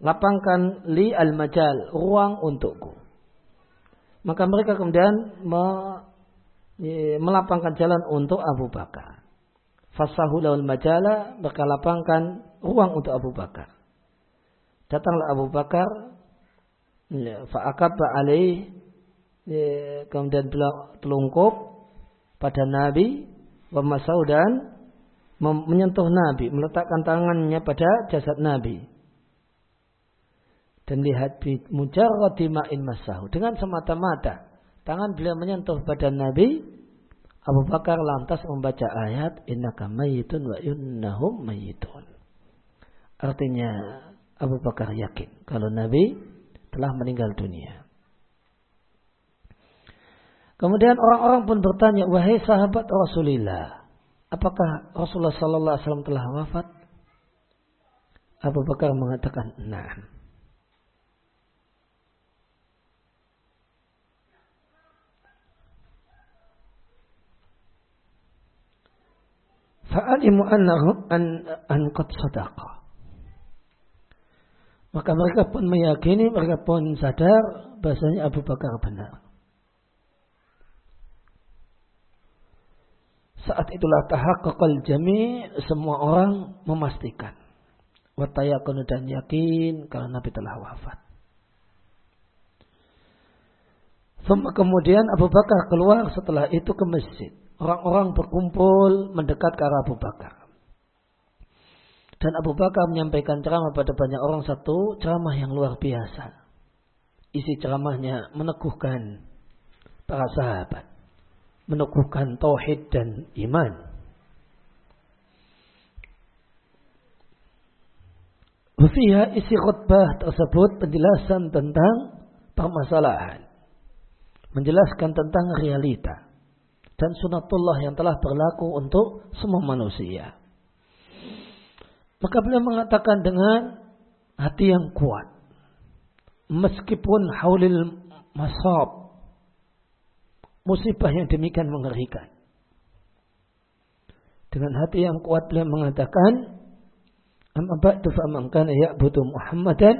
[SPEAKER 1] Lapangkan li al-majal, ruang untukku." Maka mereka kemudian me, ya, melapangkan jalan untuk Abu Bakar fasahu laul majala maka lapangkan ruang untuk Abu Bakar. Datanglah Abu Bakar ya, fa'akabba alaih ya, kemudian beliau telungkup pada Nabi wa masau dan menyentuh Nabi, meletakkan tangannya pada jasad Nabi. Dan lihat bi mujarrati ma'in masahu. Dengan semata-mata tangan beliau menyentuh badan Nabi, Abu Bakar lantas membaca ayat innaka mayyitun wa innahum mayyitun. Artinya Abu Bakar yakin kalau Nabi telah meninggal dunia. Kemudian orang-orang pun bertanya, wahai sahabat Rasulullah, apakah Rasulullah Sallallahu Alaihi Wasallam telah wafat? Abu Bakar mengatakan, nah. Fa'alimu annahu an, an qad sadaqa. Maka mereka pun meyakini, mereka pun sadar bahasanya Abu Bakar benar. Saat itulah tahaqqaqal jami' semua orang memastikan. Watayakun dan yakin kalau Nabi telah wafat. Kemudian Abu Bakar keluar setelah itu ke masjid. Orang-orang berkumpul mendekat ke arah Abu Bakar. Dan Abu Bakar menyampaikan ceramah pada banyak orang satu ceramah yang luar biasa. Isi ceramahnya meneguhkan para sahabat. Meneguhkan tauhid dan iman. Fiha isi khutbah tersebut penjelasan tentang permasalahan. Menjelaskan tentang realita dan sunatullah yang telah berlaku untuk semua manusia. Maka beliau mengatakan dengan hati yang kuat. Meskipun haulil masab. Musibah yang demikian mengerikan. Dengan hati yang kuat beliau mengatakan. Amma ba'du fa'aman kana ya'budu Muhammadan.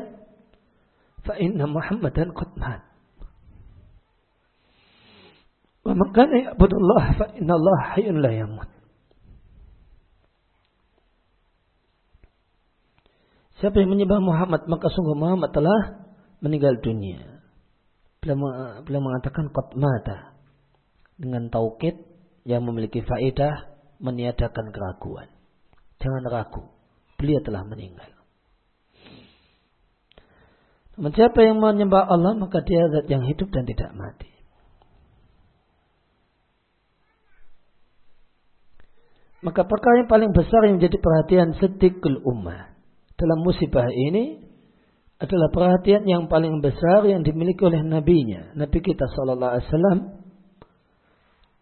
[SPEAKER 1] Fa'inna Muhammadan qad mat. Wa man kana ya'budullah fa Allah hayyun la yamut. Siapa yang menyembah Muhammad maka sungguh Muhammad telah meninggal dunia. Beliau, mengatakan qad mata dengan taukid yang memiliki faedah meniadakan keraguan. Jangan ragu beliau telah meninggal. Namun siapa yang menyembah Allah maka dia zat yang hidup dan tidak mati. Maka perkara yang paling besar yang menjadi perhatian sedikul ummah dalam musibah ini adalah perhatian yang paling besar yang dimiliki oleh nabinya, Nabi kita Shallallahu Alaihi Wasallam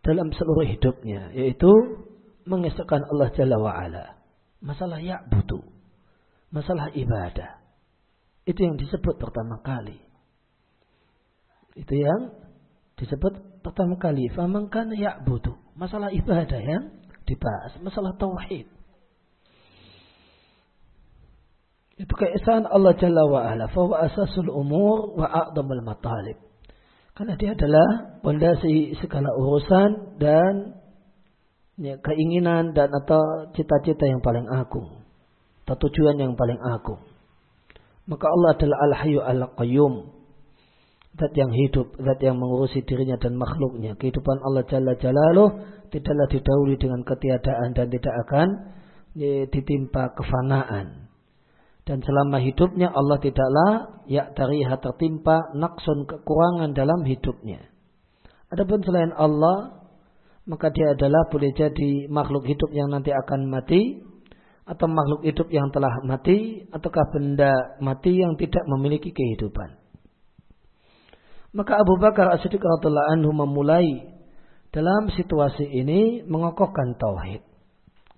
[SPEAKER 1] dalam seluruh hidupnya, yaitu mengesahkan Allah Jalla wa'ala. Masalah ya butuh. Masalah ibadah. Itu yang disebut pertama kali. Itu yang disebut pertama kali. Famangkan ya butuh. Masalah ibadah yang dibahas. Masalah tauhid. Itu keesaan Allah Jalla wa'ala. Fawa asasul umur wa a'damul matalib. Karena dia adalah pondasi segala urusan dan ya, keinginan dan atau cita-cita yang paling agung. Atau tujuan yang paling agung. Maka Allah adalah Al-Hayyu Al-Qayyum. Zat yang hidup, zat yang mengurusi dirinya dan makhluknya. Kehidupan Allah Jalla Jalaluh tidaklah didahului dengan ketiadaan dan tidak akan ya, ditimpa kefanaan. Dan selama hidupnya Allah tidaklah ya tariha tertimpa naksun kekurangan dalam hidupnya. Adapun selain Allah, maka dia adalah boleh jadi makhluk hidup yang nanti akan mati, atau makhluk hidup yang telah mati, ataukah benda mati yang tidak memiliki kehidupan. Maka Abu Bakar As-Siddiq radhiallahu anhu memulai dalam situasi ini mengokohkan tauhid.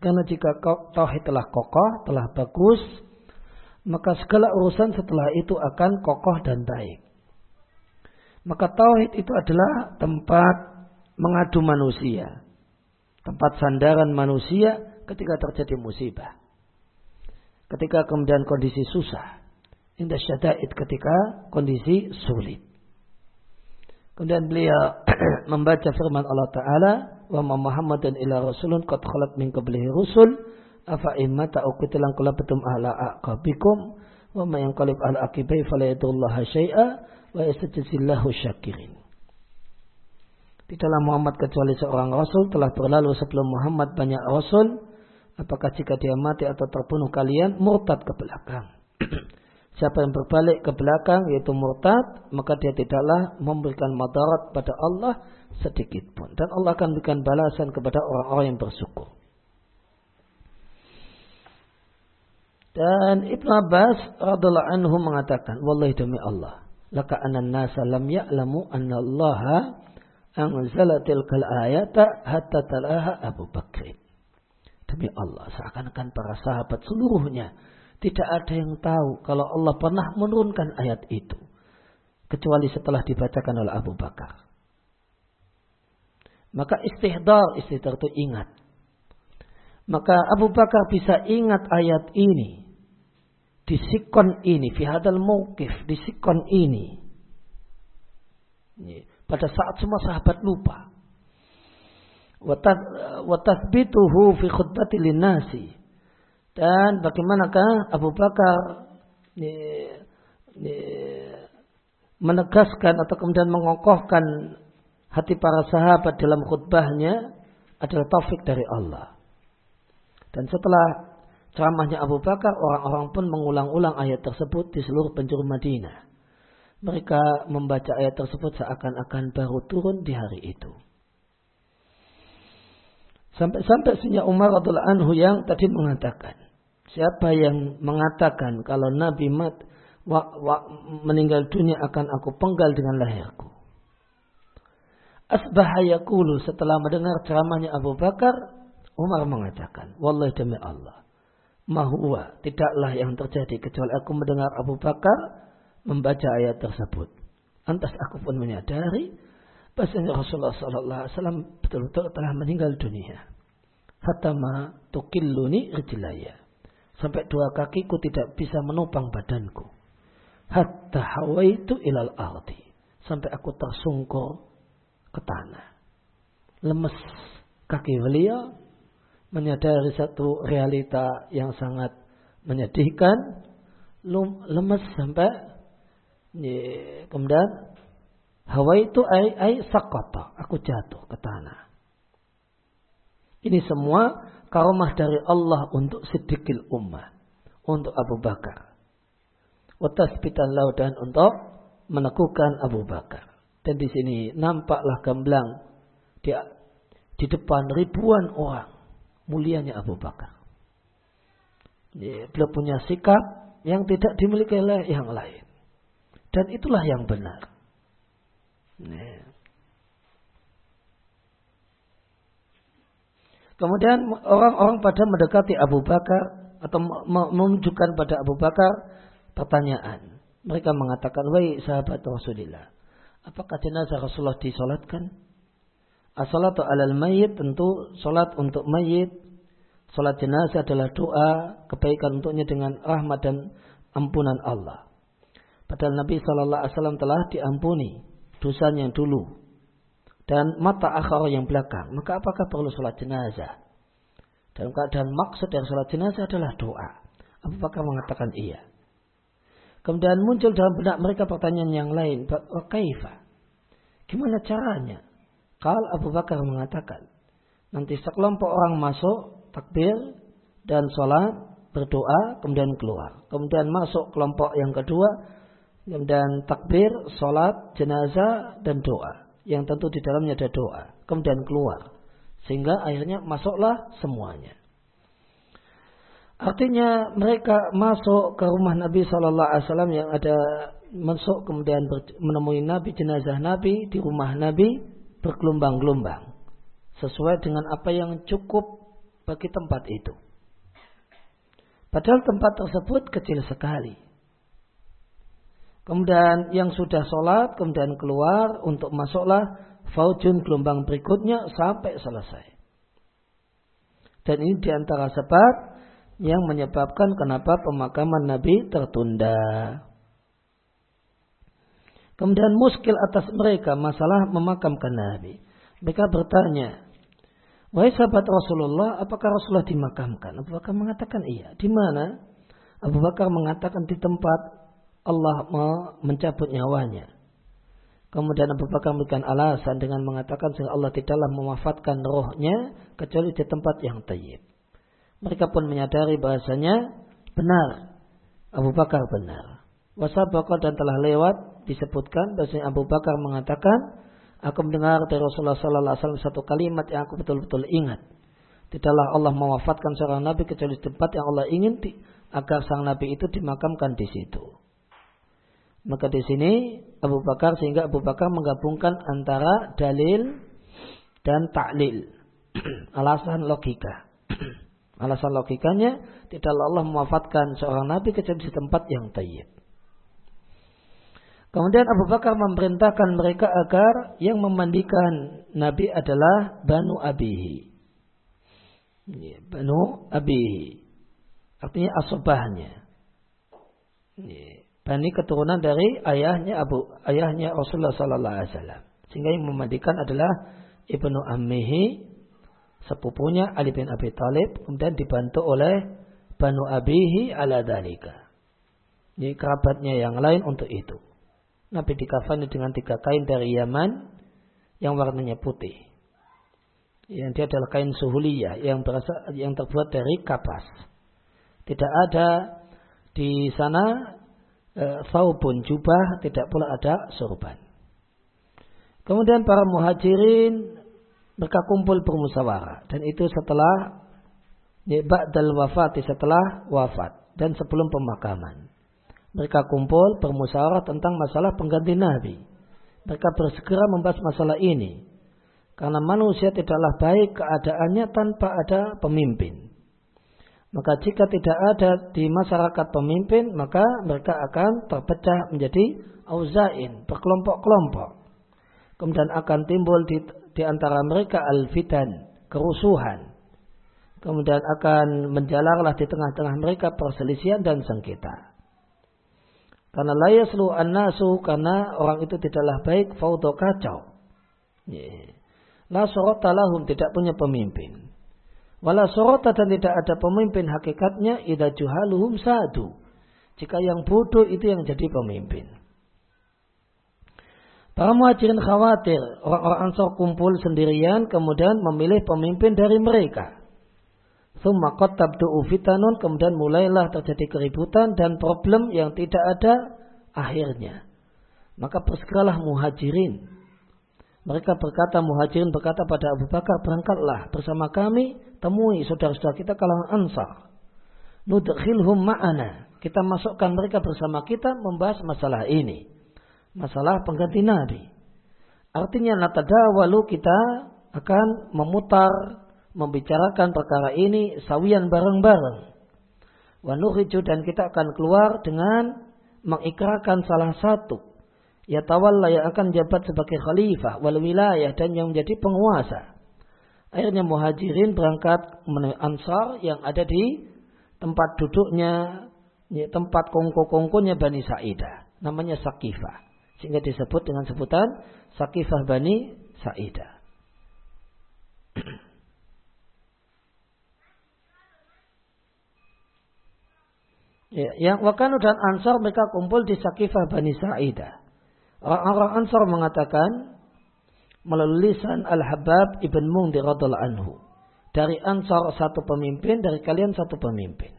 [SPEAKER 1] Karena jika tauhid telah kokoh, telah bagus, maka segala urusan setelah itu akan kokoh dan baik. Maka tauhid itu adalah tempat mengadu manusia. Tempat sandaran manusia ketika terjadi musibah. Ketika kemudian kondisi susah. Indah syada'id ketika kondisi sulit. Kemudian beliau [clears throat] membaca firman Allah Ta'ala. Wa ma Muhammadan ila rasulun qad khalat min qablihi rusul afa immata au kutilang betum ala aqabikum wa ma yanqalib ala aqibai fala yadullaha syai'a wa yastajzillahu syakirin. Tidaklah Muhammad kecuali seorang rasul telah berlalu sebelum Muhammad banyak rasul. Apakah jika dia mati atau terbunuh kalian murtad ke belakang? [clears throat] Siapa yang berbalik ke belakang yaitu murtad, maka dia tidaklah memberikan madarat pada Allah sedikit pun. Dan Allah akan berikan balasan kepada orang-orang yang bersyukur. Dan Ibn Abbas radhiallahu anhu mengatakan, Wallahi demi Allah, laka anan nasa lam ya'lamu anna Allah anzala tilkal ayata hatta talaha Abu Bakr. Demi Allah, seakan-akan para sahabat seluruhnya tidak ada yang tahu kalau Allah pernah menurunkan ayat itu. Kecuali setelah dibacakan oleh Abu Bakar. Maka istihdar, istihdar itu ingat. Maka Abu Bakar bisa ingat ayat ini di sikon ini, fi hadal mawqif, di sikon ini. Pada saat semua sahabat lupa. Watathbituhu fi khutbati linnasi. Dan bagaimanakah Abu Bakar menegaskan atau kemudian mengokohkan hati para sahabat dalam khutbahnya adalah taufik dari Allah. Dan setelah ceramahnya Abu Bakar, orang-orang pun mengulang-ulang ayat tersebut di seluruh penjuru Madinah. Mereka membaca ayat tersebut seakan-akan baru turun di hari itu. Sampai-sampai sunya Umar radhiallahu anhu yang tadi mengatakan, siapa yang mengatakan kalau Nabi mat wa, wa, meninggal dunia akan aku penggal dengan leherku. Asbahayakulu setelah mendengar ceramahnya Abu Bakar, Umar mengatakan, Wallahi demi Allah, mahuwa tidaklah yang terjadi kecuali aku mendengar Abu Bakar membaca ayat tersebut. Antas aku pun menyadari bahasanya Rasulullah Sallallahu Alaihi Wasallam betul-betul telah meninggal dunia. Hatama tukilluni rijlaya. Sampai dua kakiku tidak bisa menopang badanku. Hatta hawaitu ilal ardi. Sampai aku tersungkur ke tanah. Lemes kaki beliau menyadari satu realita yang sangat menyedihkan, lemas sampai kemudian hawa itu ai ai sakota, aku jatuh ke tanah. Ini semua karomah dari Allah untuk sedikit ummah. untuk Abu Bakar. Watasbitan lau dan untuk meneguhkan Abu Bakar. Dan di sini nampaklah gamblang di, di depan ribuan orang mulianya Abu Bakar. Beliau punya sikap yang tidak dimiliki oleh yang lain. Dan itulah yang benar. Kemudian orang-orang pada mendekati Abu Bakar atau menunjukkan pada Abu Bakar pertanyaan. Mereka mengatakan, wahai sahabat Rasulullah, apakah jenazah Rasulullah disolatkan? As-salatu alal mayit tentu solat untuk mayit. Solat jenazah adalah doa kebaikan untuknya dengan rahmat dan ampunan Allah. Padahal Nabi Shallallahu Alaihi Wasallam telah diampuni dosanya yang dulu dan mata akhir yang belakang, maka apakah perlu sholat jenazah? Dalam keadaan maksud dari sholat jenazah adalah doa. Abu Bakar mengatakan iya. Kemudian muncul dalam benak mereka pertanyaan yang lain. Kaifa? Gimana caranya? Kal Abu Bakar mengatakan, nanti sekelompok orang masuk, takbir, dan sholat, berdoa, kemudian keluar. Kemudian masuk kelompok yang kedua, kemudian takbir, sholat, jenazah, dan doa yang tentu di dalamnya ada doa, kemudian keluar. Sehingga akhirnya masuklah semuanya. Artinya mereka masuk ke rumah Nabi Shallallahu Alaihi Wasallam yang ada masuk kemudian menemui Nabi jenazah Nabi di rumah Nabi bergelombang-gelombang sesuai dengan apa yang cukup bagi tempat itu. Padahal tempat tersebut kecil sekali. Kemudian yang sudah sholat, kemudian keluar untuk masuklah faujun gelombang berikutnya sampai selesai. Dan ini di antara sebab yang menyebabkan kenapa pemakaman Nabi tertunda. Kemudian muskil atas mereka masalah memakamkan Nabi. Mereka bertanya, Wahai sahabat Rasulullah, apakah Rasulullah dimakamkan? Abu Bakar mengatakan iya. Di mana? Abu Bakar mengatakan di tempat Allah mencabut nyawanya. Kemudian Abu Bakar memberikan alasan dengan mengatakan sehingga Allah tidaklah mewafatkan rohnya kecuali di tempat yang tayyib. Mereka pun menyadari bahasanya benar. Abu Bakar benar. Wasabaka dan telah lewat disebutkan bahasanya Abu Bakar mengatakan aku mendengar dari Rasulullah Sallallahu Alaihi Wasallam satu kalimat yang aku betul-betul ingat. Tidaklah Allah mewafatkan seorang nabi kecuali di tempat yang Allah ingin agar sang nabi itu dimakamkan di situ. Maka di sini Abu Bakar sehingga Abu Bakar menggabungkan antara dalil dan taklil. [clears throat] Alasan logika. [clears throat] Alasan logikanya tidaklah Allah mewafatkan seorang nabi kecuali di tempat yang tayyib. Kemudian Abu Bakar memerintahkan mereka agar yang memandikan Nabi adalah Banu Abihi. Banu Abihi. Artinya asobahnya. Bani keturunan dari ayahnya Abu ayahnya Rasulullah sallallahu alaihi wasallam. Sehingga yang memandikan adalah Ibnu Ammihi sepupunya Ali bin Abi Thalib kemudian dibantu oleh Banu Abihi ala dalika. Ini kerabatnya yang lain untuk itu. Nabi dikafani dengan tiga kain dari Yaman yang warnanya putih. Yang dia adalah kain suhuliyah yang berasal yang terbuat dari kapas. Tidak ada di sana saupun jubah, tidak pula ada sorban. Kemudian para muhajirin mereka kumpul bermusyawarah dan itu setelah ba'dal wafat setelah wafat dan sebelum pemakaman. Mereka kumpul bermusyawarah tentang masalah pengganti nabi. Mereka bersegera membahas masalah ini karena manusia tidaklah baik keadaannya tanpa ada pemimpin. Maka jika tidak ada di masyarakat pemimpin, maka mereka akan terpecah menjadi auzain, berkelompok-kelompok. Kemudian akan timbul di, di antara mereka al-fitan, kerusuhan. Kemudian akan menjalarlah di tengah-tengah mereka perselisihan dan sengketa. Karena layaslu an-nasu, karena orang itu tidaklah baik, faudo kacau. La lahum, tidak punya pemimpin. Wala sorota dan tidak ada pemimpin hakikatnya idha juhaluhum sadu. Jika yang bodoh itu yang jadi pemimpin. Para muhajirin khawatir orang-orang ansor kumpul sendirian kemudian memilih pemimpin dari mereka. Thumma tabdu'u fitanun, kemudian mulailah terjadi keributan dan problem yang tidak ada akhirnya. Maka bersegeralah muhajirin. Mereka berkata, muhajirin berkata pada Abu Bakar, berangkatlah bersama kami, temui saudara-saudara kita kalangan ansar. Nudkhilhum ma'ana. Kita masukkan mereka bersama kita membahas masalah ini. Masalah pengganti Nabi. Artinya natadawalu kita akan memutar membicarakan perkara ini sawian bareng-bareng. Wanuhiju dan kita akan keluar dengan mengikrarkan salah satu. Ya tawalla yang akan jabat sebagai khalifah wal wilayah dan yang menjadi penguasa. Akhirnya muhajirin berangkat menuju ansar yang ada di tempat duduknya, tempat kongko-kongkonya Bani Sa'idah. Namanya Sakifah. Sehingga disebut dengan sebutan Sakifah Bani Sa'idah. [clears throat] Ya, yang Wakanu dan Ansar mereka kumpul di Sakifah Bani Sa'idah. Orang-orang Ansar mengatakan melalui lisan Al-Habab Ibn Mungdir radhiallahu anhu. Dari Ansar satu pemimpin, dari kalian satu pemimpin.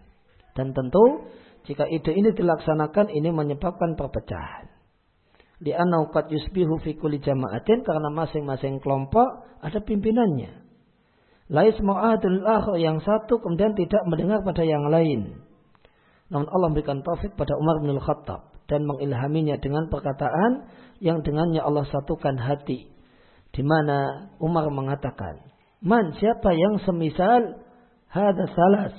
[SPEAKER 1] Dan tentu jika ide ini dilaksanakan ini menyebabkan perpecahan. Di anaukat yusbihu fi kulli jama'atin karena masing-masing kelompok ada pimpinannya. Lais mu'adul akhir yang satu kemudian tidak mendengar pada yang lain. Namun Allah memberikan taufik pada Umar bin Khattab dan mengilhaminya dengan perkataan yang dengannya Allah satukan hati. Di mana Umar mengatakan, Man siapa yang semisal hada salas.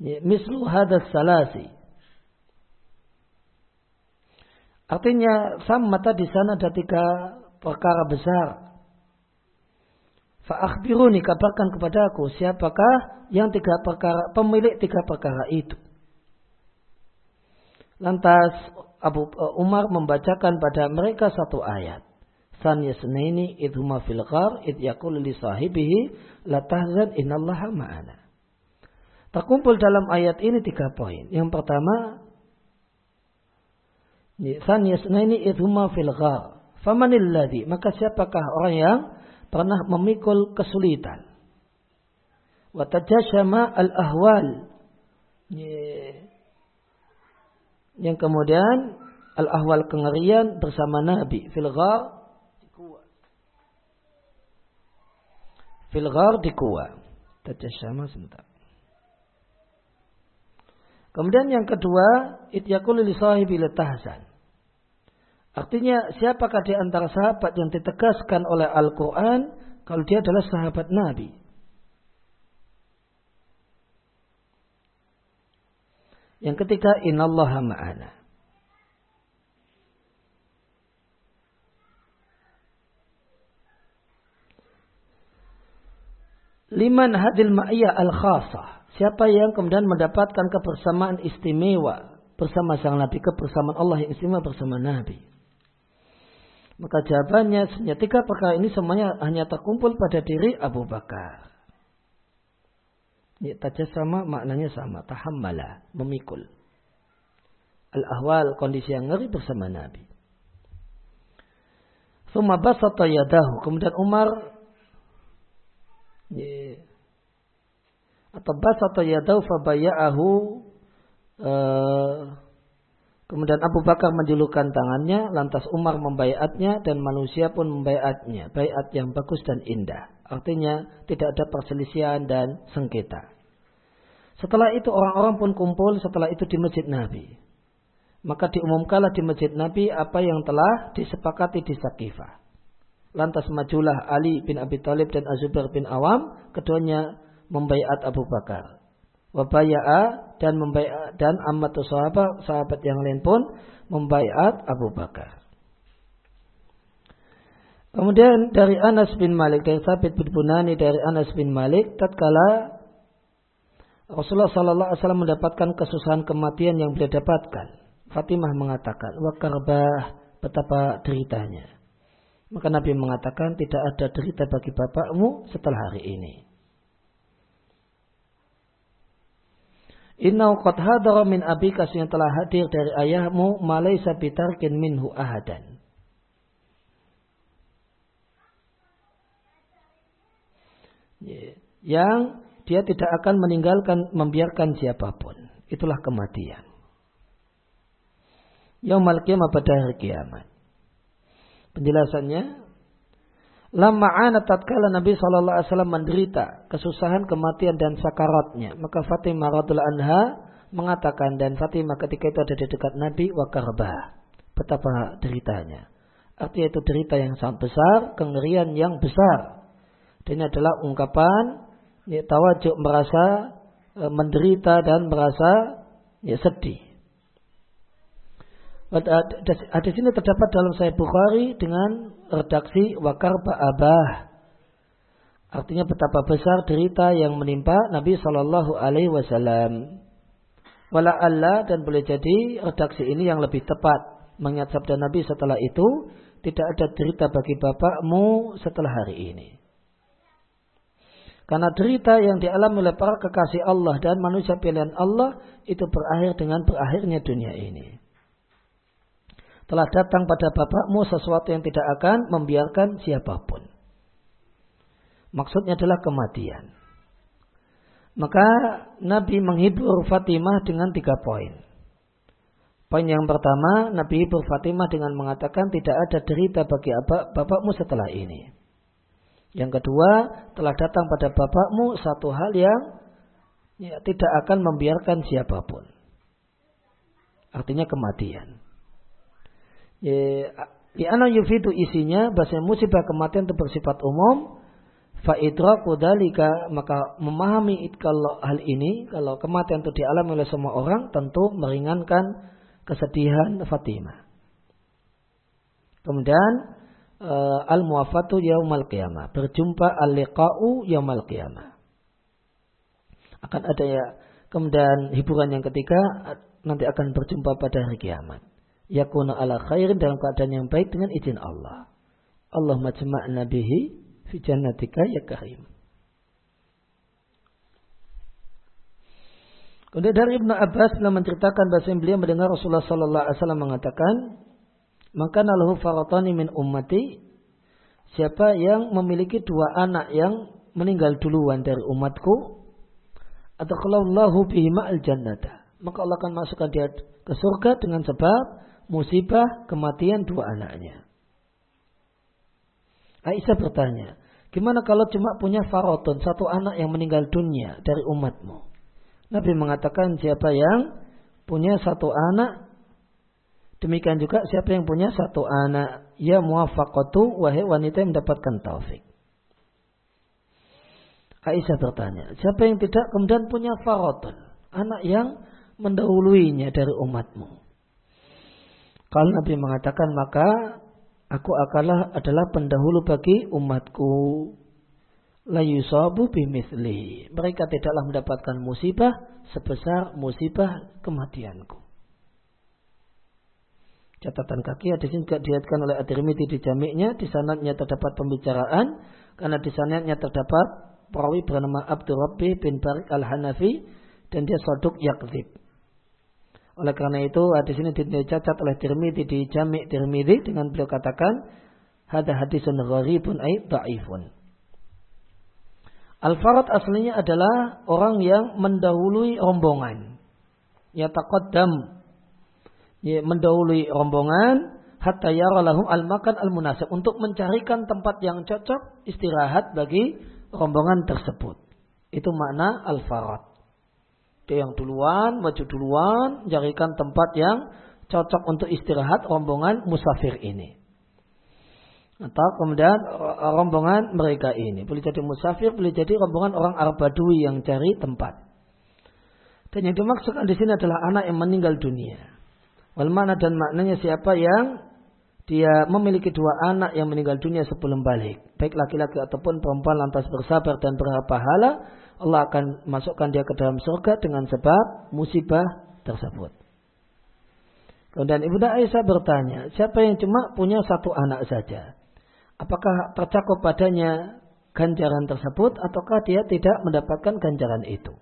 [SPEAKER 1] Ya, mislu hada salasi. Artinya sama di sana ada tiga perkara besar. Fa'akhbiruni kabarkan kepadaku siapakah yang tiga perkara pemilik tiga perkara itu. Lantas Abu eh, Umar membacakan pada mereka satu ayat. San yasnaini idhuma fil ghar id yaqulu li sahibihi la tahzan innallaha ma'ana. Terkumpul dalam ayat ini tiga poin. Yang pertama, San yasnaini idhuma fil ghar. Famanil ladhi. Maka siapakah orang yang pernah memikul kesulitan. Watajashama al-ahwal yang kemudian al-ahwal kengerian bersama Nabi fil ghar fil ghar di kuwa. Tajassama sebentar. Kemudian yang kedua, ityakul li sahibi tahzan. Artinya siapakah di antara sahabat yang ditegaskan oleh Al-Quran kalau dia adalah sahabat Nabi. Yang ketiga, innallaha ma'ana. Liman hadil ma'iyah al-khasah. Siapa yang kemudian mendapatkan kebersamaan istimewa bersama sang Nabi, kebersamaan Allah yang istimewa bersama Nabi. Maka jawabannya, tiga perkara ini semuanya hanya terkumpul pada diri Abu Bakar. Ya, sama maknanya sama. Tahammala, memikul. Al-ahwal, kondisi yang ngeri bersama Nabi. Thumma basata yadahu. Kemudian Umar ya, atau basata yadahu fabaya'ahu uh, Kemudian Abu Bakar menjulurkan tangannya, lantas Umar membayatnya dan manusia pun membayatnya. Bayat yang bagus dan indah. Artinya tidak ada perselisihan dan sengketa. Setelah itu orang-orang pun kumpul setelah itu di masjid Nabi. Maka diumumkanlah di masjid Nabi apa yang telah disepakati di Sakifah. Lantas majulah Ali bin Abi Thalib dan Azubair bin Awam, keduanya membayat Abu Bakar. Wabaya'a dan membayat dan ammatu sahabat, sahabat yang lain pun membayat Abu Bakar. Kemudian dari Anas bin Malik dari Sabit bin Bunani dari Anas bin Malik tatkala Rasulullah Sallallahu Alaihi Wasallam mendapatkan kesusahan kematian yang beliau dapatkan. Fatimah mengatakan, wakarbah betapa deritanya. Maka Nabi mengatakan tidak ada derita bagi bapakmu setelah hari ini. Inna qad hadara min abika telah hadir dari ayahmu malaysa bitarkin minhu ahadan. Yang dia tidak akan meninggalkan membiarkan siapa pun. Itulah kematian. Yaumal kiamat pada hari kiamat. Penjelasannya, Lama ana tatkala Nabi Shallallahu Alaihi Wasallam menderita kesusahan kematian dan sakaratnya, maka Fatimah radhiallahu anha mengatakan dan Fatimah ketika itu ada di dekat Nabi wa betapa deritanya. Artinya itu derita yang sangat besar, kengerian yang besar. Dan ini adalah ungkapan ya, tawajuk merasa e, menderita dan merasa ya, sedih. Hadis ini terdapat dalam Sahih Bukhari dengan redaksi wakar abah. Artinya betapa besar derita yang menimpa Nabi Shallallahu Alaihi Wasallam. Wala Allah dan boleh jadi redaksi ini yang lebih tepat mengingat sabda Nabi setelah itu tidak ada derita bagi bapakmu setelah hari ini. Karena derita yang dialami oleh para kekasih Allah dan manusia pilihan Allah itu berakhir dengan berakhirnya dunia ini telah datang pada bapakmu sesuatu yang tidak akan membiarkan siapa pun. Maksudnya adalah kematian. Maka Nabi menghibur Fatimah dengan tiga poin. Poin yang pertama, Nabi hibur Fatimah dengan mengatakan tidak ada derita bagi apa, bapakmu setelah ini. Yang kedua, telah datang pada bapakmu satu hal yang ya, tidak akan membiarkan siapa pun. Artinya kematian. Ya, ana yufidu isinya bahasa musibah kematian itu bersifat umum fa idraku dalika maka memahami kalau hal ini kalau kematian itu dialami oleh semua orang tentu meringankan kesedihan Fatimah. Kemudian uh, al muwafatu yaumal qiyamah berjumpa al liqa'u yaumal qiyamah. Akan ada ya kemudian hiburan yang ketiga nanti akan berjumpa pada hari kiamat yakuna ala khairin dalam keadaan yang baik dengan izin Allah. Allah majma'na bihi fi jannatika ya karim. Kemudian dari Ibnu Abbas telah menceritakan bahasa beliau mendengar Rasulullah wasallam mengatakan, "Maka nalahu faratani min ummati" Siapa yang memiliki dua anak yang meninggal duluan dari umatku, atau kalau Allah bihi ma'al jannata, maka Allah akan masukkan dia ke surga dengan sebab musibah kematian dua anaknya. Aisyah bertanya, gimana kalau cuma punya farotun, satu anak yang meninggal dunia dari umatmu? Nabi mengatakan siapa yang punya satu anak, demikian juga siapa yang punya satu anak, ya muwafaqatu, wahai wanita yang mendapatkan taufik. Aisyah bertanya, siapa yang tidak kemudian punya farotun, anak yang mendahuluinya dari umatmu? Kalau Nabi mengatakan maka aku akalah adalah pendahulu bagi umatku. La yusabu bimithli. Mereka tidaklah mendapatkan musibah sebesar musibah kematianku. Catatan kaki hadis ini juga dilihatkan oleh At-Tirmidzi di jamiknya. Di sanadnya terdapat pembicaraan. Karena di sanadnya terdapat perawi bernama Abdul Rabbi bin Barik al-Hanafi. Dan dia soduk yakzib. Oleh karena itu hadis ini dicatat oleh Tirmidzi di Jami' Tirmidzi dengan beliau katakan hada hadisun gharibun ay da'ifun. Al-farad aslinya adalah orang yang mendahului rombongan. Ya taqaddam. Ya, mendahului rombongan hatta yara lahum al-makan al-munasib untuk mencarikan tempat yang cocok istirahat bagi rombongan tersebut. Itu makna al-farad. Dia yang duluan, maju duluan, carikan tempat yang cocok untuk istirahat rombongan musafir ini. Atau kemudian rombongan mereka ini. Boleh jadi musafir, boleh jadi rombongan orang Arab Badui yang cari tempat. Dan yang dimaksudkan di sini adalah anak yang meninggal dunia. Wal mana dan maknanya siapa yang dia memiliki dua anak yang meninggal dunia sebelum balik. Baik laki-laki ataupun perempuan lantas bersabar dan berapa pahala Allah akan masukkan dia ke dalam surga dengan sebab musibah tersebut. Kemudian Ibu Aisyah bertanya, siapa yang cuma punya satu anak saja? Apakah tercakup padanya ganjaran tersebut ataukah dia tidak mendapatkan ganjaran itu?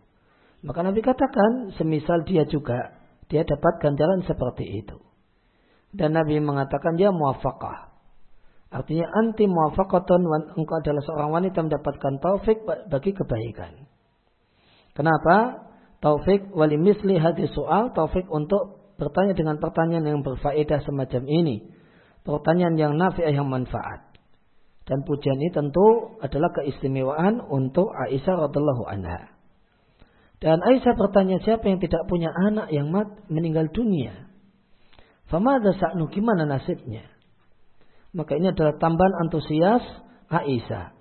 [SPEAKER 1] Maka Nabi katakan, semisal dia juga, dia dapat ganjaran seperti itu. Dan Nabi mengatakan dia muafakah. Artinya anti muwafaqatun engkau adalah seorang wanita mendapatkan taufik bagi kebaikan. Kenapa? Taufik wali misli hadis soal, taufik untuk bertanya dengan pertanyaan yang berfaedah semacam ini. Pertanyaan yang nafi'ah yang manfaat. Dan pujian ini tentu adalah keistimewaan untuk Aisyah radhiallahu anha. Dan Aisyah bertanya siapa yang tidak punya anak yang mat, meninggal dunia. Famada sa'nu gimana nasibnya? Maka ini adalah tambahan antusias Aisyah.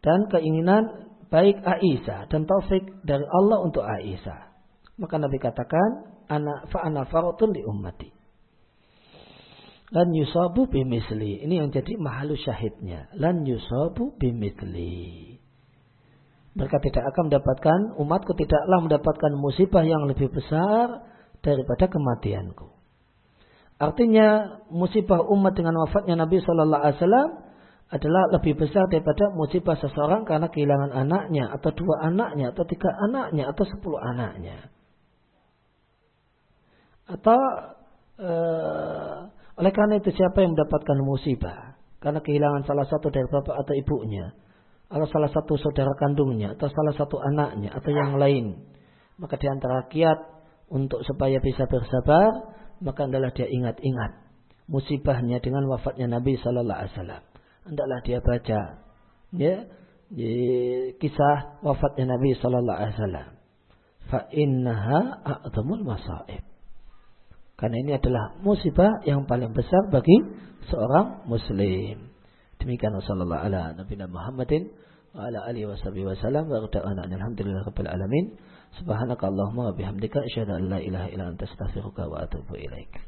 [SPEAKER 1] Dan keinginan baik Aisyah dan taufik dari Allah untuk Aisyah. Maka Nabi katakan, anak fa'ana faratun li ummati. Lan yusabu bimisli. Ini yang jadi mahalu syahidnya. Lan yusabu bimisli. Mereka tidak akan mendapatkan, umatku tidaklah mendapatkan musibah yang lebih besar daripada kematianku. Artinya musibah umat dengan wafatnya Nabi Shallallahu Alaihi Wasallam adalah lebih besar daripada musibah seseorang karena kehilangan anaknya atau dua anaknya atau tiga anaknya atau sepuluh anaknya. Atau uh, oleh karena itu siapa yang mendapatkan musibah karena kehilangan salah satu dari bapak atau ibunya atau salah satu saudara kandungnya atau salah satu anaknya atau yang lain. Maka di antara kiat untuk supaya bisa bersabar maka adalah dia ingat-ingat musibahnya dengan wafatnya Nabi Sallallahu Alaihi Wasallam. Hendaklah dia baca ya kisah wafatnya Nabi Sallallahu Alaihi Wasallam. Fa innaha a'zamul masaib. Karena ini adalah musibah yang paling besar bagi seorang muslim Demikian sallallahu ala nabiyina Muhammadin wa ala alihi washabihi wasallam wa ta'ala alhamdulillah rabbil alamin. Wa bihamdika asyhadu an la ilaha illa anta astaghfiruka wa atubu ilaik.